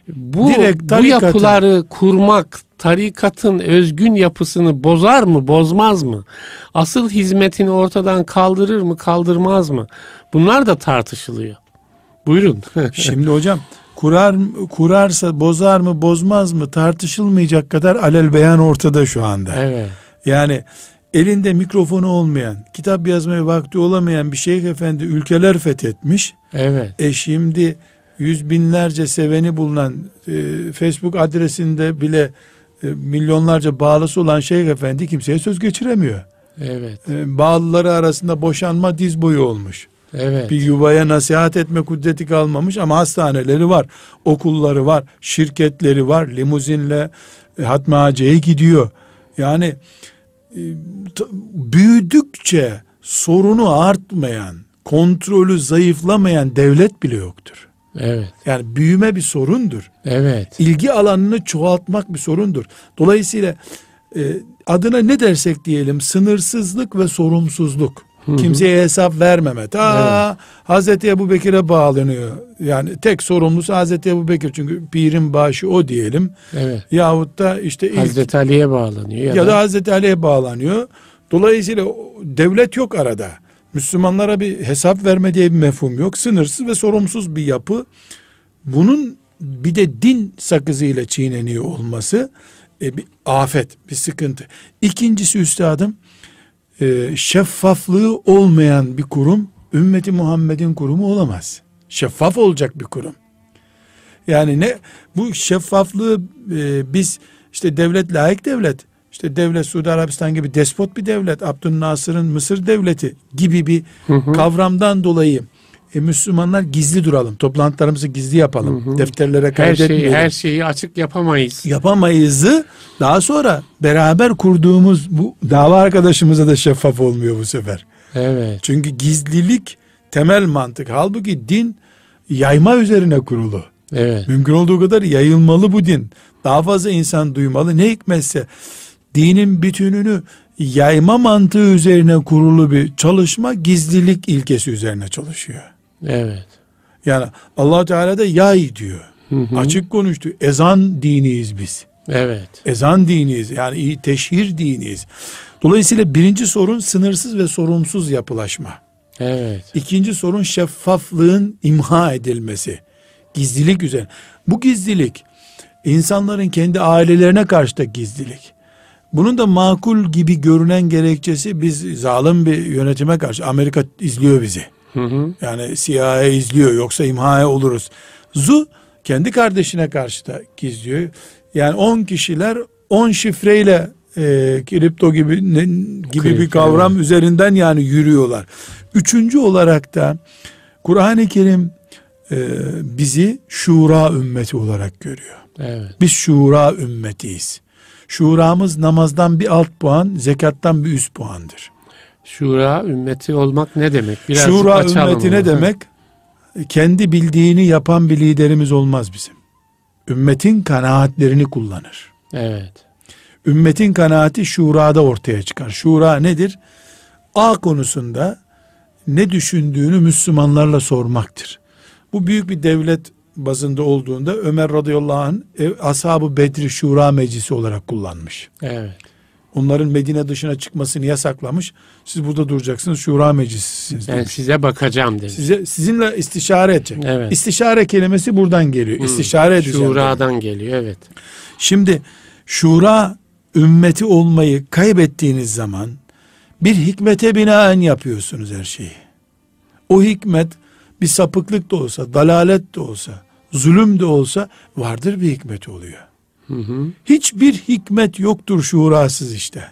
Bu, Direkt bu yapıları kurmak tarikatın özgün yapısını bozar mı, bozmaz mı? Asıl hizmetini ortadan kaldırır mı, kaldırmaz mı? Bunlar da tartışılıyor. Buyurun. Şimdi hocam kurar kurarsa bozar mı, bozmaz mı tartışılmayacak kadar alel beyan ortada şu anda. Evet. Yani elinde mikrofonu olmayan, kitap yazmaya vakti olamayan bir şeyh efendi ülkeler fethetmiş. Evet. E şimdi yüz binlerce seveni bulunan e, Facebook adresinde bile e, milyonlarca bağlısı olan şeyh efendi kimseye söz geçiremiyor. Evet. E, bağlıları arasında boşanma diz boyu olmuş. Evet. Bir yuvaya nasihat etme kudreti kalmamış ama hastaneleri var, okulları var, şirketleri var, limuzinle e, Hatmi Hacı'ya gidiyor. Yani e, büyüdükçe sorunu artmayan, kontrolü zayıflamayan devlet bile yoktur. Evet. Yani büyüme bir sorundur. Evet. İlgi alanını çoğaltmak bir sorundur. Dolayısıyla e, adına ne dersek diyelim sınırsızlık ve sorumsuzluk. Kimseye hesap vermeme. Ta Hazreti Ebu Bekir'e bağlanıyor. Yani tek sorumlusu Hazreti Ebu Bekir. Çünkü pirin başı o diyelim. Evet. Yahut da işte ilk, Hazreti Ali'ye bağlanıyor. ya, da, Hazreti Ali'ye bağlanıyor. Dolayısıyla devlet yok arada. Müslümanlara bir hesap verme diye bir mefhum yok. Sınırsız ve sorumsuz bir yapı. Bunun bir de din sakızıyla çiğneniyor olması e, bir afet, bir sıkıntı. İkincisi üstadım e, şeffaflığı olmayan bir kurum ümmeti Muhammed'in kurumu olamaz. Şeffaf olacak bir kurum. Yani ne bu şeffaflığı e, biz işte devlet layık devlet işte devlet Suudi Arabistan gibi despot bir devlet Abdülnasır'ın Mısır devleti gibi bir kavramdan dolayı e, Müslümanlar gizli duralım. Toplantılarımızı gizli yapalım. Defterlere her kaydetmeyelim. şeyi her şeyi açık yapamayız. Yapamayızı daha sonra beraber kurduğumuz bu dava arkadaşımıza da şeffaf olmuyor bu sefer. Evet. Çünkü gizlilik temel mantık. Halbuki din yayma üzerine kurulu. Evet. Mümkün olduğu kadar yayılmalı bu din. Daha fazla insan duymalı. Ne hikmetse dinin bütününü yayma mantığı üzerine kurulu bir çalışma gizlilik ilkesi üzerine çalışıyor. Evet. Yani allah Teala da yay diyor. Açık konuştu. Ezan diniyiz biz. Evet. Ezan diniyiz. Yani teşhir diniyiz. Dolayısıyla birinci sorun sınırsız ve sorumsuz yapılaşma. Evet. İkinci sorun şeffaflığın imha edilmesi. Gizlilik üzerine. Bu gizlilik insanların kendi ailelerine karşı da gizlilik. Bunun da makul gibi görünen gerekçesi biz zalim bir yönetime karşı Amerika izliyor bizi. Hı hı. Yani CIA izliyor yoksa imhaya oluruz. Zu kendi kardeşine karşı da gizliyor. Yani 10 kişiler 10 şifreyle e, kripto gibi ne, gibi bir Kripto, kavram üzerinden yani yürüyorlar. Üçüncü olarak da Kur'an-ı Kerim e, bizi şura ümmeti olarak görüyor. Evet. Biz şura ümmetiyiz. Şuramız namazdan bir alt puan, zekattan bir üst puandır. Şura ümmeti olmak ne demek? Biraz Şura ümmeti ne onu. demek? Kendi bildiğini yapan bir liderimiz olmaz bizim. Ümmetin kanaatlerini kullanır. Evet. Ümmetin kanaati şurada ortaya çıkar. Şura nedir? A konusunda ne düşündüğünü Müslümanlarla sormaktır. Bu büyük bir devlet bazında olduğunda Ömer radıyallahu anh e, Ashab-ı Bedri Şura Meclisi olarak kullanmış. Evet. Onların Medine dışına çıkmasını yasaklamış. Siz burada duracaksınız Şura Meclisisiniz Ben demiş. size bakacağım dedi. Size, sizinle istişare edecek. Evet. İstişare kelimesi buradan geliyor. Hı. İstişare edeceğim. Şura'dan geliyor. Evet. Şimdi şura ümmeti olmayı kaybettiğiniz zaman bir hikmete binaen yapıyorsunuz her şeyi. O hikmet bir sapıklık da olsa, dalalet de olsa, zulüm de olsa vardır bir hikmet oluyor. Hı hı. Hiçbir hikmet yoktur şurasız işte.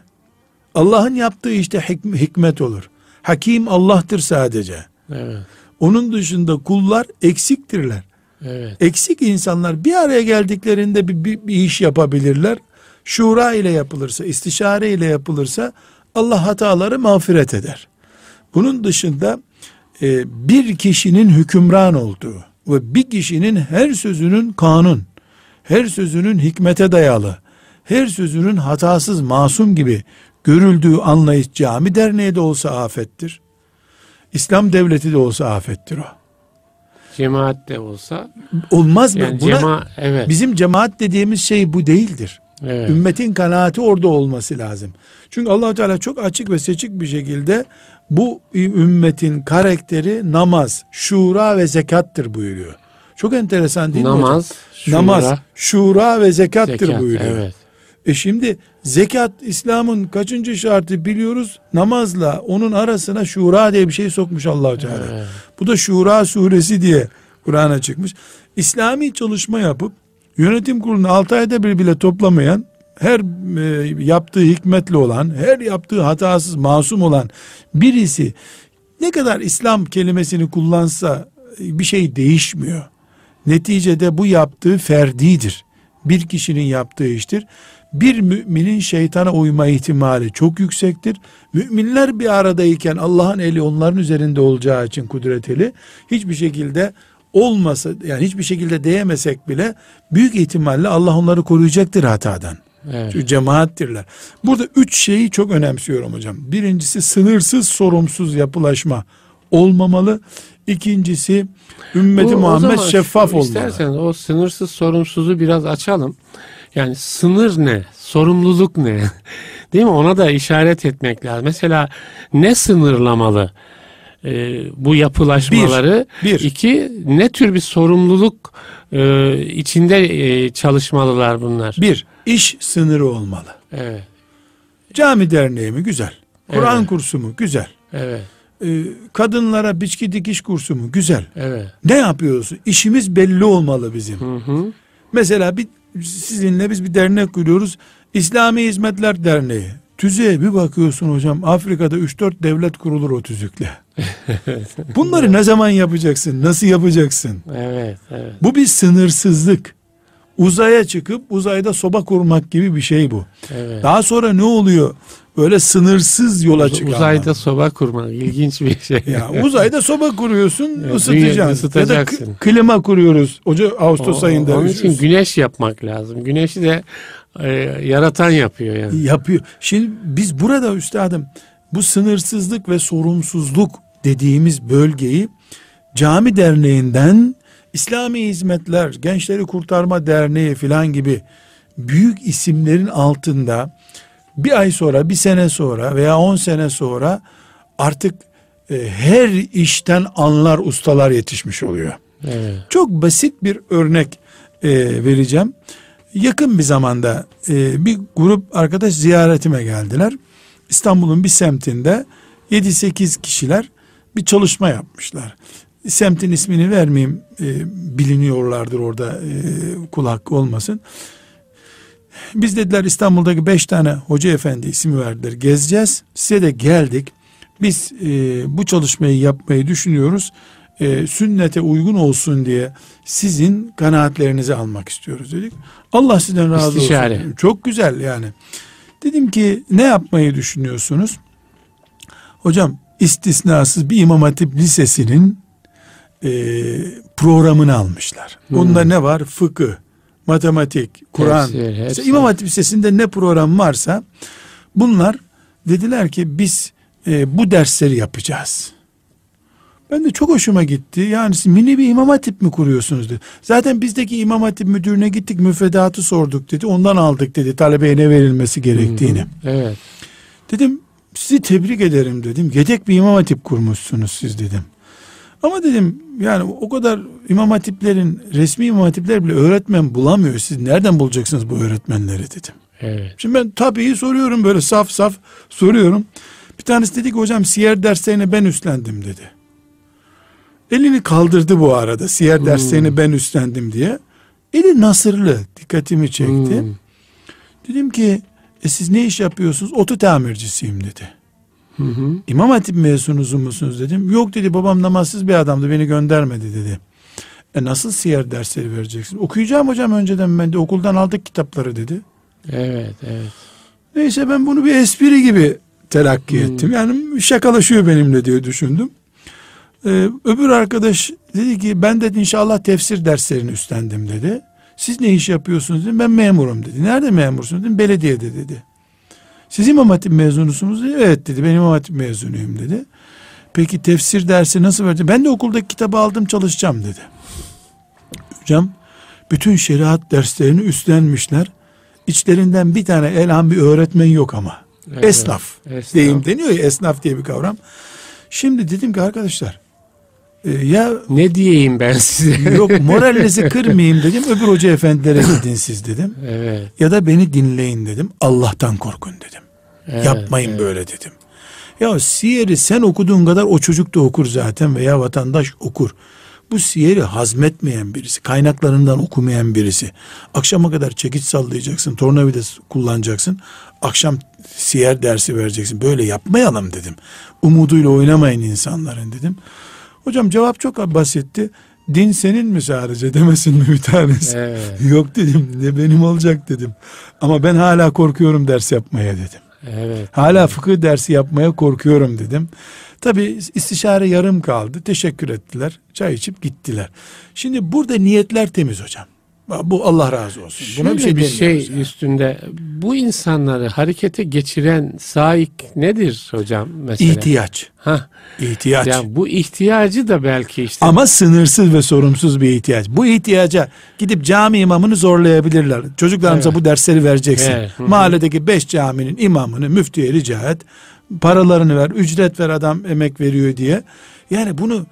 Allah'ın yaptığı işte hik- hikmet olur. Hakim Allah'tır sadece. Evet. Onun dışında kullar eksiktirler. Evet. Eksik insanlar bir araya geldiklerinde bir, bir, bir iş yapabilirler. Şura ile yapılırsa, istişare ile yapılırsa Allah hataları mağfiret eder. Bunun dışında e, bir kişinin hükümran olduğu ve bir kişinin her sözünün kanun, her sözünün hikmete dayalı, her sözünün hatasız, masum gibi görüldüğü anlayış cami derneği de olsa afettir. İslam devleti de olsa afettir o. Cemaat de olsa Olmaz mı? yani Buna cema evet. Bizim cemaat dediğimiz şey bu değildir. evet. Ümmetin kanaati orada olması lazım. Çünkü allah Teala çok açık ve seçik bir şekilde bu ümmetin karakteri namaz, şura ve zekattır buyuruyor. Çok enteresan değil mi hocam? Namaz, şura, Namaz, şura ve zekattır zekat. buyuruyor. Evet. E şimdi zekat İslam'ın kaçıncı şartı biliyoruz. Namazla onun arasına şura diye bir şey sokmuş allah Teala. Evet. Bu da Şura suresi diye Kur'an'a çıkmış. İslami çalışma yapıp yönetim kurulunu 6 ayda bir bile toplamayan her e, yaptığı hikmetli olan, her yaptığı hatasız, masum olan birisi ne kadar İslam kelimesini kullansa bir şey değişmiyor. Neticede bu yaptığı ferdidir. Bir kişinin yaptığı iştir. Bir müminin şeytana uyma ihtimali çok yüksektir. Müminler bir aradayken Allah'ın eli onların üzerinde olacağı için kudret eli hiçbir şekilde olmasa yani hiçbir şekilde değemesek bile büyük ihtimalle Allah onları koruyacaktır hatadan. Evet. Çünkü cemaattirler. Burada üç şeyi çok önemsiyorum hocam. Birincisi sınırsız sorumsuz yapılaşma olmamalı. İkincisi ümmeti Bu- Muhammed zaman şeffaf olmalı. İsterseniz o sınırsız sorumsuzu biraz açalım. Yani sınır ne? Sorumluluk ne? Değil mi? Ona da işaret etmek lazım. Mesela ne sınırlamalı? Ee, bu yapılaşmaları Bir, bir. iki ne tür bir sorumluluk e, içinde e, çalışmalılar bunlar Bir, iş sınırı olmalı. evet Cami derneği mi? Güzel. Kur'an Evet. kursu mu? Güzel. evet Ee, kadınlara biçki dikiş kursu mu? Güzel. evet Ne yapıyoruz? İşimiz belli olmalı bizim. hı hı. Mesela bir, sizinle biz bir dernek kuruyoruz. İslami Hizmetler Derneği. Tüzüğe bir bakıyorsun hocam Afrika'da 3-4 devlet kurulur o tüzükle. Bunları ne zaman yapacaksın? Nasıl yapacaksın? evet evet Bu bir sınırsızlık. Uzaya çıkıp uzayda soba kurmak gibi bir şey bu. evet Daha sonra ne oluyor? Böyle sınırsız yola Uz- çıkanlar. uzayda soba kurmak ilginç bir şey Ya uzayda soba kuruyorsun, Evet, ısıtacaksın. dünya- Ya da klima kuruyoruz. Oca Ağustos O- ayında Onun için güneş yapmak lazım. Güneşi de e, yaratan yapıyor yani. yapıyor. Şimdi biz burada üstadım bu sınırsızlık ve sorumsuzluk dediğimiz bölgeyi cami derneğinden İslami Hizmetler, Gençleri Kurtarma Derneği filan gibi büyük isimlerin altında bir ay sonra, bir sene sonra veya on sene sonra artık e, her işten anlar ustalar yetişmiş oluyor. Evet. Çok basit bir örnek e, vereceğim. Yakın bir zamanda e, bir grup arkadaş ziyaretime geldiler. İstanbul'un bir semtinde 7-8 kişiler bir çalışma yapmışlar. Semtin ismini vermeyeyim e, biliniyorlardır orada e, kul hakkı olmasın. Biz dediler İstanbul'daki 5 tane hoca efendi ismi verdiler gezeceğiz. Size de geldik. Biz e, bu çalışmayı yapmayı düşünüyoruz. E, sünnete uygun olsun diye sizin kanaatlerinizi almak istiyoruz dedik. Allah sizden razı İstişare. olsun. Çok güzel yani. Dedim ki ne yapmayı düşünüyorsunuz? Hocam istisnasız bir İmam Hatip Lisesi'nin e, programını almışlar. Bunda ne var? Fıkıh, matematik, Kur'an. İşte. İmam Hatip Lisesi'nde ne program varsa bunlar dediler ki biz e, bu dersleri yapacağız. Ben de çok hoşuma gitti. Yani siz mini bir imam hatip mi kuruyorsunuz dedi. Zaten bizdeki imam hatip müdürüne gittik müfredatı sorduk dedi. Ondan aldık dedi talebeye ne verilmesi gerektiğini. Evet. Dedim sizi tebrik ederim dedim. Yedek bir imam hatip kurmuşsunuz siz dedim. Ama dedim yani o kadar imam hatiplerin resmi imam hatipler bile öğretmen bulamıyor. Siz nereden bulacaksınız bu öğretmenleri dedim. Evet. Şimdi ben tabii soruyorum böyle saf saf soruyorum. Bir tanesi dedi ki hocam siyer derslerini ben üstlendim dedi. Elini kaldırdı bu arada siyer derslerini ben üstlendim diye. Eli nasırlı dikkatimi çekti. Hmm. Dedim ki e siz ne iş yapıyorsunuz? Oto tamircisiyim dedi. Hı hı. İmam Hatip mezunuzu musunuz dedim. Yok dedi babam namazsız bir adamdı beni göndermedi dedi. E nasıl siyer dersleri vereceksin? Okuyacağım hocam önceden ben de okuldan aldık kitapları dedi. Evet, evet. Neyse ben bunu bir espri gibi telakki ettim. Yani şakalaşıyor benimle diye düşündüm. Ee, öbür arkadaş dedi ki ben dedi inşallah tefsir derslerini üstlendim dedi. Siz ne iş yapıyorsunuz dedim. Ben memurum dedi. Nerede memursunuz dedim. Belediyede dedi. Siz İmam Hatip mezunusunuz dedi. Evet dedi. Ben İmam Hatip mezunuyum dedi. Peki tefsir dersi nasıl verdi? Ben de okuldaki kitabı aldım çalışacağım dedi. Hocam bütün şeriat derslerini üstlenmişler. İçlerinden bir tane elham bir öğretmen yok ama. Evet. Esnaf. Esnaf. Deyim deniyor ya esnaf diye bir kavram. Şimdi dedim ki arkadaşlar ya Ne diyeyim ben size? yok moralinizi kırmayayım dedim. Öbür hoca efendilere gidin siz dedim. evet. Ya da beni dinleyin dedim. Allah'tan korkun dedim. evet, Yapmayın evet. böyle dedim. Ya siyeri sen okuduğun kadar o çocuk da okur zaten veya vatandaş okur. Bu siyeri hazmetmeyen birisi, kaynaklarından okumayan birisi. Akşama kadar çekiç sallayacaksın, tornavida kullanacaksın. Akşam siyer dersi vereceksin. Böyle yapmayalım dedim. Umuduyla oynamayın insanların dedim. Hocam cevap çok basitti. Din senin mi sadece demesin mi bir tanesi? Evet. Yok dedim ne benim olacak dedim. Ama ben hala korkuyorum ders yapmaya dedim. Evet. Hala fıkıh dersi yapmaya korkuyorum dedim. Tabi istişare yarım kaldı. Teşekkür ettiler. Çay içip gittiler. Şimdi burada niyetler temiz hocam. Bu Allah razı olsun. Buna Şöyle bir şey, bir şey yani. üstünde bu insanları harekete geçiren saik nedir hocam mesela? İhtiyaç. Ha. İhtiyaç. Yani bu ihtiyacı da belki işte. Ama sınırsız ve sorumsuz bir ihtiyaç. Bu ihtiyaca gidip cami imamını zorlayabilirler. Çocuklarımıza evet. bu dersleri vereceksin. Evet. Mahalledeki beş caminin imamını müftüye rica et. Paralarını ver, ücret ver adam emek veriyor diye. Yani bunu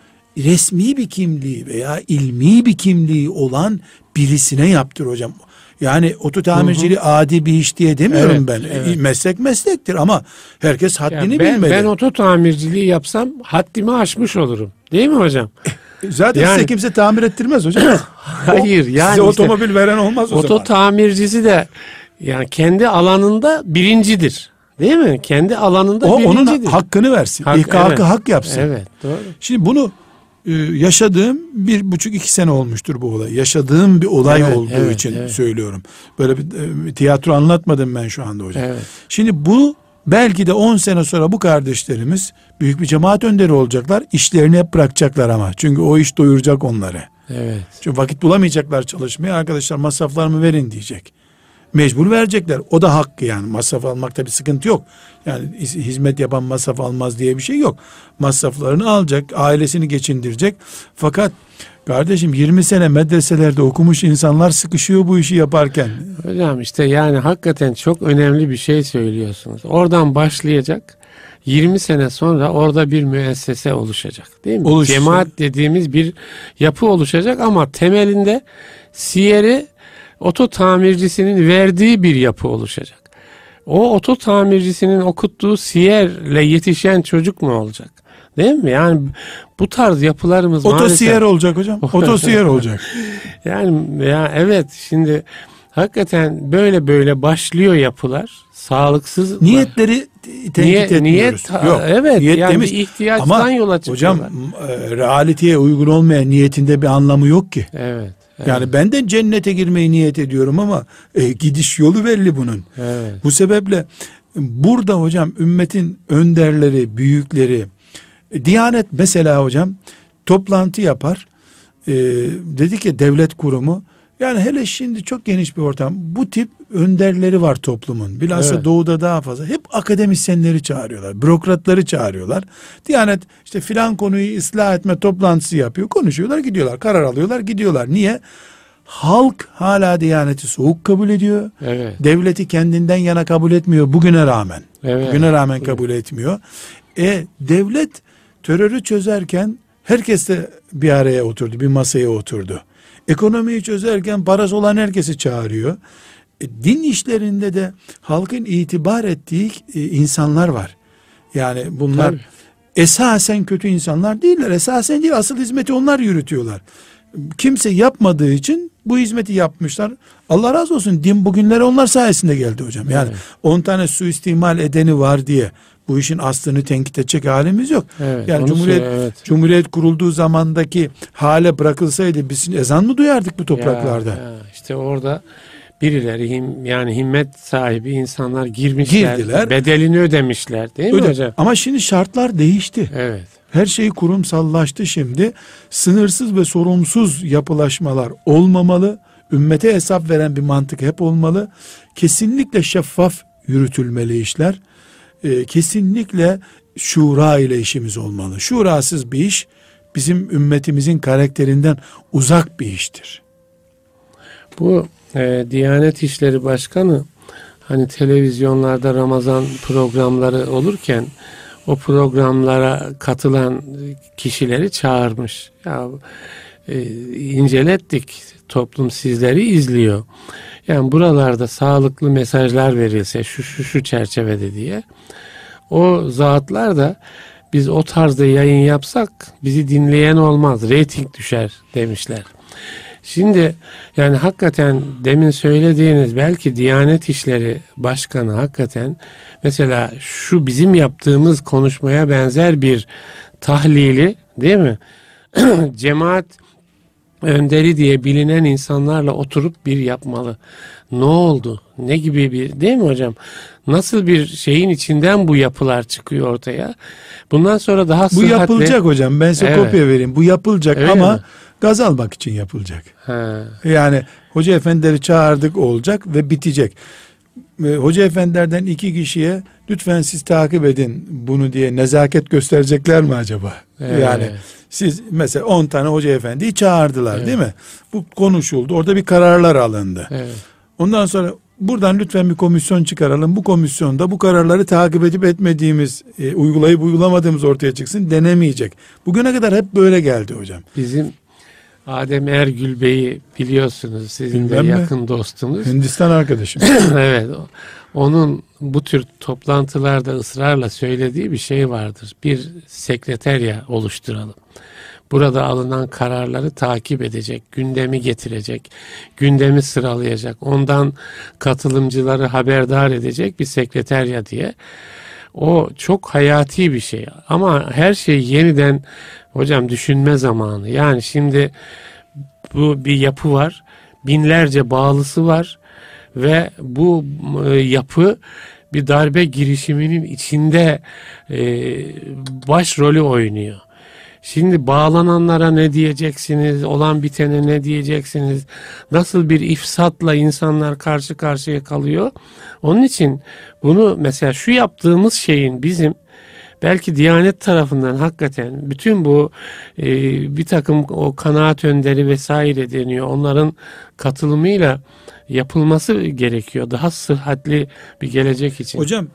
resmi bir kimliği veya ilmi bir kimliği olan birisine yaptır hocam. Yani oto tamirciliği adi bir iş diye demiyorum evet, ben. Evet. Meslek meslektir ama herkes haddini yani ben, bilmeli. Ben oto tamirciliği yapsam haddimi aşmış olurum. Değil mi hocam? Zaten yani, size kimse tamir ettirmez hocam. Hayır o, yani size işte, otomobil veren olmaz o oto zaman. Oto tamircisi de yani kendi alanında birincidir. Değil mi? Kendi alanında o, birincidir. Onun hakkını versin. Hak, İhkakı evet. hak yapsın. Evet doğru. Şimdi bunu ee, yaşadığım bir buçuk iki sene olmuştur bu olay. Yaşadığım bir olay evet, olduğu evet, için evet. söylüyorum. Böyle bir, e, tiyatro anlatmadım ben şu anda hocam. Evet. Şimdi bu belki de on sene sonra bu kardeşlerimiz büyük bir cemaat önderi olacaklar. İşlerini hep bırakacaklar ama. Çünkü o iş doyuracak onları. Evet. Çünkü vakit bulamayacaklar çalışmaya. Arkadaşlar masraflarımı verin diyecek mecbur verecekler. O da hakkı yani masraf almakta bir sıkıntı yok. Yani hizmet yapan masraf almaz diye bir şey yok. Masraflarını alacak, ailesini geçindirecek. Fakat kardeşim 20 sene medreselerde okumuş insanlar sıkışıyor bu işi yaparken. Hocam işte yani hakikaten çok önemli bir şey söylüyorsunuz. Oradan başlayacak. 20 sene sonra orada bir müessese oluşacak değil mi? Oluşacak. Cemaat dediğimiz bir yapı oluşacak ama temelinde siyeri oto tamircisinin verdiği bir yapı oluşacak. O oto tamircisinin okuttuğu siyerle yetişen çocuk mu olacak? Değil mi? Yani bu tarz yapılarımız Otosiyer maalesef... olacak hocam. Otosiyer olacak. yani ya evet şimdi hakikaten böyle böyle başlıyor yapılar. Sağlıksız. Niyetleri tenkit niyet, etmiyoruz. Niyet, Yok, evet niyet yani demiş. bir ihtiyaçtan Ama yola çıkıyorlar. Hocam e, realiteye uygun olmayan niyetinde bir anlamı yok ki. Evet. Yani ben de cennete girmeyi niyet ediyorum ama e, gidiş yolu belli bunun. Evet. Bu sebeple burada hocam ümmetin önderleri, büyükleri, e, Diyanet mesela hocam toplantı yapar. E, dedi ki devlet kurumu yani hele şimdi çok geniş bir ortam. Bu tip önderleri var toplumun. Bilhassa evet. doğuda daha fazla. Hep akademisyenleri çağırıyorlar. Bürokratları çağırıyorlar. Diyanet işte filan konuyu ıslah etme toplantısı yapıyor. Konuşuyorlar gidiyorlar. Karar alıyorlar gidiyorlar. Niye? Halk hala Diyaneti soğuk kabul ediyor. Evet. Devleti kendinden yana kabul etmiyor bugüne rağmen. Evet. Bugüne rağmen kabul etmiyor. E devlet terörü çözerken herkes de bir araya oturdu. Bir masaya oturdu. Ekonomiyi çözerken parası olan herkesi çağırıyor. E, din işlerinde de halkın itibar ettiği e, insanlar var. Yani bunlar Tabii. esasen kötü insanlar değiller. Esasen değil asıl hizmeti onlar yürütüyorlar. Kimse yapmadığı için bu hizmeti yapmışlar. Allah razı olsun din bugünlere onlar sayesinde geldi hocam. Yani 10 evet. tane suistimal edeni var diye bu işin aslını tenkit edecek halimiz yok. Evet, yani Cumhuriyet söyle, evet. Cumhuriyet kurulduğu zamandaki hale bırakılsaydı biz ezan mı duyardık bu topraklarda? Ya, ya, işte orada birileri him, yani himmet sahibi insanlar girmişler. Girdiler. Bedelini ödemişler değil Öyle. mi hocam? Ama şimdi şartlar değişti. Evet. Her şey kurumsallaştı şimdi. Sınırsız ve sorumsuz yapılaşmalar olmamalı. Ümmete hesap veren bir mantık hep olmalı. Kesinlikle şeffaf yürütülmeli işler. Ee, kesinlikle şura ile işimiz olmalı. Şurasız bir iş bizim ümmetimizin karakterinden uzak bir iştir. Bu e, Diyanet İşleri Başkanı hani televizyonlarda Ramazan programları olurken o programlara katılan kişileri çağırmış. Ya e, incelettik. Toplum sizleri izliyor. Yani buralarda sağlıklı mesajlar verilse şu şu şu çerçevede diye o zatlar da biz o tarzda yayın yapsak bizi dinleyen olmaz. Rating düşer demişler. Şimdi yani hakikaten demin söylediğiniz belki Diyanet İşleri Başkanı hakikaten mesela şu bizim yaptığımız konuşmaya benzer bir tahlili değil mi? Cemaat önderi diye bilinen insanlarla oturup bir yapmalı. Ne oldu? Ne gibi bir değil mi hocam? Nasıl bir şeyin içinden bu yapılar çıkıyor ortaya? Bundan sonra daha Bu yapılacak hocam. Ben size evet. kopya vereyim. Bu yapılacak Öyle ama mi? gaz almak için yapılacak. Ha. Yani hoca efendileri çağırdık olacak ve bitecek. E, Hoca efendilerden iki kişiye lütfen siz takip edin bunu diye nezaket gösterecekler mi acaba? Evet. Yani siz mesela 10 tane hoca efendiyi çağırdılar Evet. değil mi? Bu konuşuldu. Orada bir kararlar alındı. Evet. Ondan sonra buradan lütfen bir komisyon çıkaralım. Bu komisyonda bu kararları takip edip etmediğimiz, e, uygulayıp uygulamadığımız ortaya çıksın denemeyecek. Bugüne kadar hep böyle geldi hocam. Bizim Adem Ergül Bey'i biliyorsunuz. Sizin Bilmem de mi? yakın dostunuz. Hindistan arkadaşım. evet. Onun bu tür toplantılarda ısrarla söylediği bir şey vardır. Bir sekreterya oluşturalım. Burada alınan kararları takip edecek, gündemi getirecek, gündemi sıralayacak, ondan katılımcıları haberdar edecek bir sekreterya diye. O çok hayati bir şey. Ama her şey yeniden hocam düşünme zamanı. Yani şimdi bu bir yapı var. Binlerce bağlısı var ve bu e, yapı bir darbe girişiminin içinde e, başrolü oynuyor. Şimdi bağlananlara ne diyeceksiniz? Olan bitene ne diyeceksiniz? Nasıl bir ifsatla insanlar karşı karşıya kalıyor? Onun için bunu mesela şu yaptığımız şeyin bizim belki Diyanet tarafından hakikaten bütün bu e, bir takım o kanaat önderi vesaire deniyor. Onların katılımıyla yapılması gerekiyor. Daha sıhhatli bir gelecek için. Hocam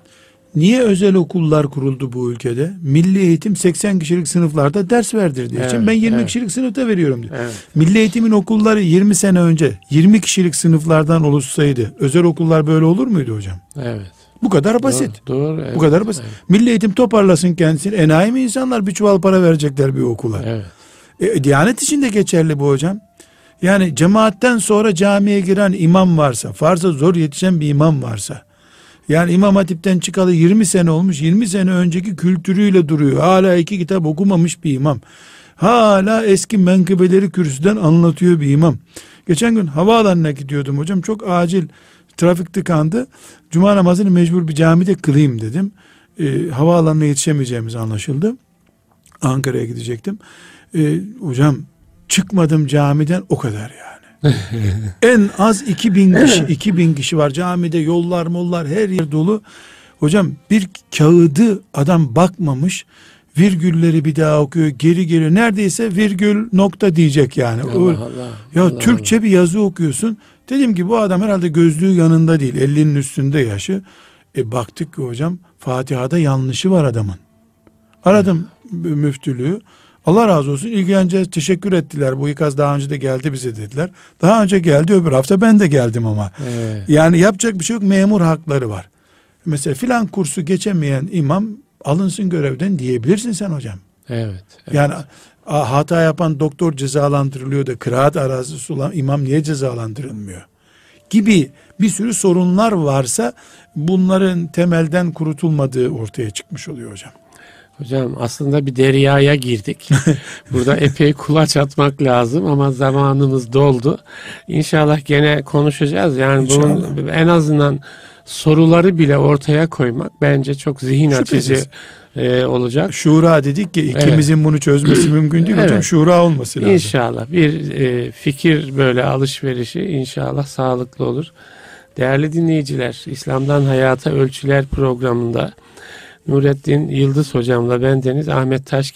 niye özel okullar kuruldu bu ülkede? Milli eğitim 80 kişilik sınıflarda ders verdirdiği için Evet, ben 20 evet. kişilik sınıfta veriyorum diyor. Evet. Milli eğitimin okulları 20 sene önce 20 kişilik sınıflardan oluşsaydı özel okullar böyle olur muydu hocam? Evet. Bu kadar basit. Doğru. doğru, evet, Bu kadar basit. Evet. Milli eğitim toparlasın kendisini. Enayi mi insanlar bir çuval para verecekler bir okula? evet. E, Diyanet için de geçerli bu hocam. Yani cemaatten sonra camiye giren imam varsa, farza zor yetişen bir imam varsa, yani İmam Hatip'ten çıkalı 20 sene olmuş, 20 sene önceki kültürüyle duruyor. Hala iki kitap okumamış bir imam. Hala eski menkıbeleri kürsüden anlatıyor bir imam. Geçen gün havaalanına gidiyordum hocam. Çok acil trafik tıkandı. Cuma namazını mecbur bir camide kılayım dedim. E, havaalanına yetişemeyeceğimiz anlaşıldı. Ankara'ya gidecektim. E, hocam çıkmadım camiden o kadar yani. en az 2000 kişi 2000 kişi var camide yollar mollar her yer dolu. Hocam bir kağıdı adam bakmamış virgülleri bir daha okuyor geri geri neredeyse virgül nokta diyecek yani. Allah Allah. ya Allah Türkçe bir yazı okuyorsun. Dedim ki bu adam herhalde gözlüğü yanında değil. 50'nin üstünde yaşı. E baktık ki hocam Fatiha'da yanlışı var adamın. Aradım müftülüğü. Allah razı olsun ilgilence teşekkür ettiler. Bu ikaz daha önce de geldi bize dediler. Daha önce geldi öbür hafta ben de geldim ama. Evet. Yani yapacak bir şey yok memur hakları var. Mesela filan kursu geçemeyen imam alınsın görevden diyebilirsin sen hocam. Evet. evet. Yani hata yapan doktor cezalandırılıyor da kıraat arazisi olan imam niye cezalandırılmıyor? Gibi bir sürü sorunlar varsa bunların temelden kurutulmadığı ortaya çıkmış oluyor hocam. Hocam aslında bir deryaya girdik. Burada epey kulaç atmak lazım ama zamanımız doldu. İnşallah gene konuşacağız. Yani bunun en azından soruları bile ortaya koymak bence çok zihin Şüphesiz. açıcı e, olacak. Şura dedik ki ikimizin bunu çözmesi mümkün değil hocam. Evet. Şura olması lazım. İnşallah bir e, fikir böyle alışverişi inşallah sağlıklı olur. Değerli dinleyiciler, İslam'dan Hayata Ölçüler programında Nurettin Yıldız hocamla ben Deniz Ahmet Taş getirdik.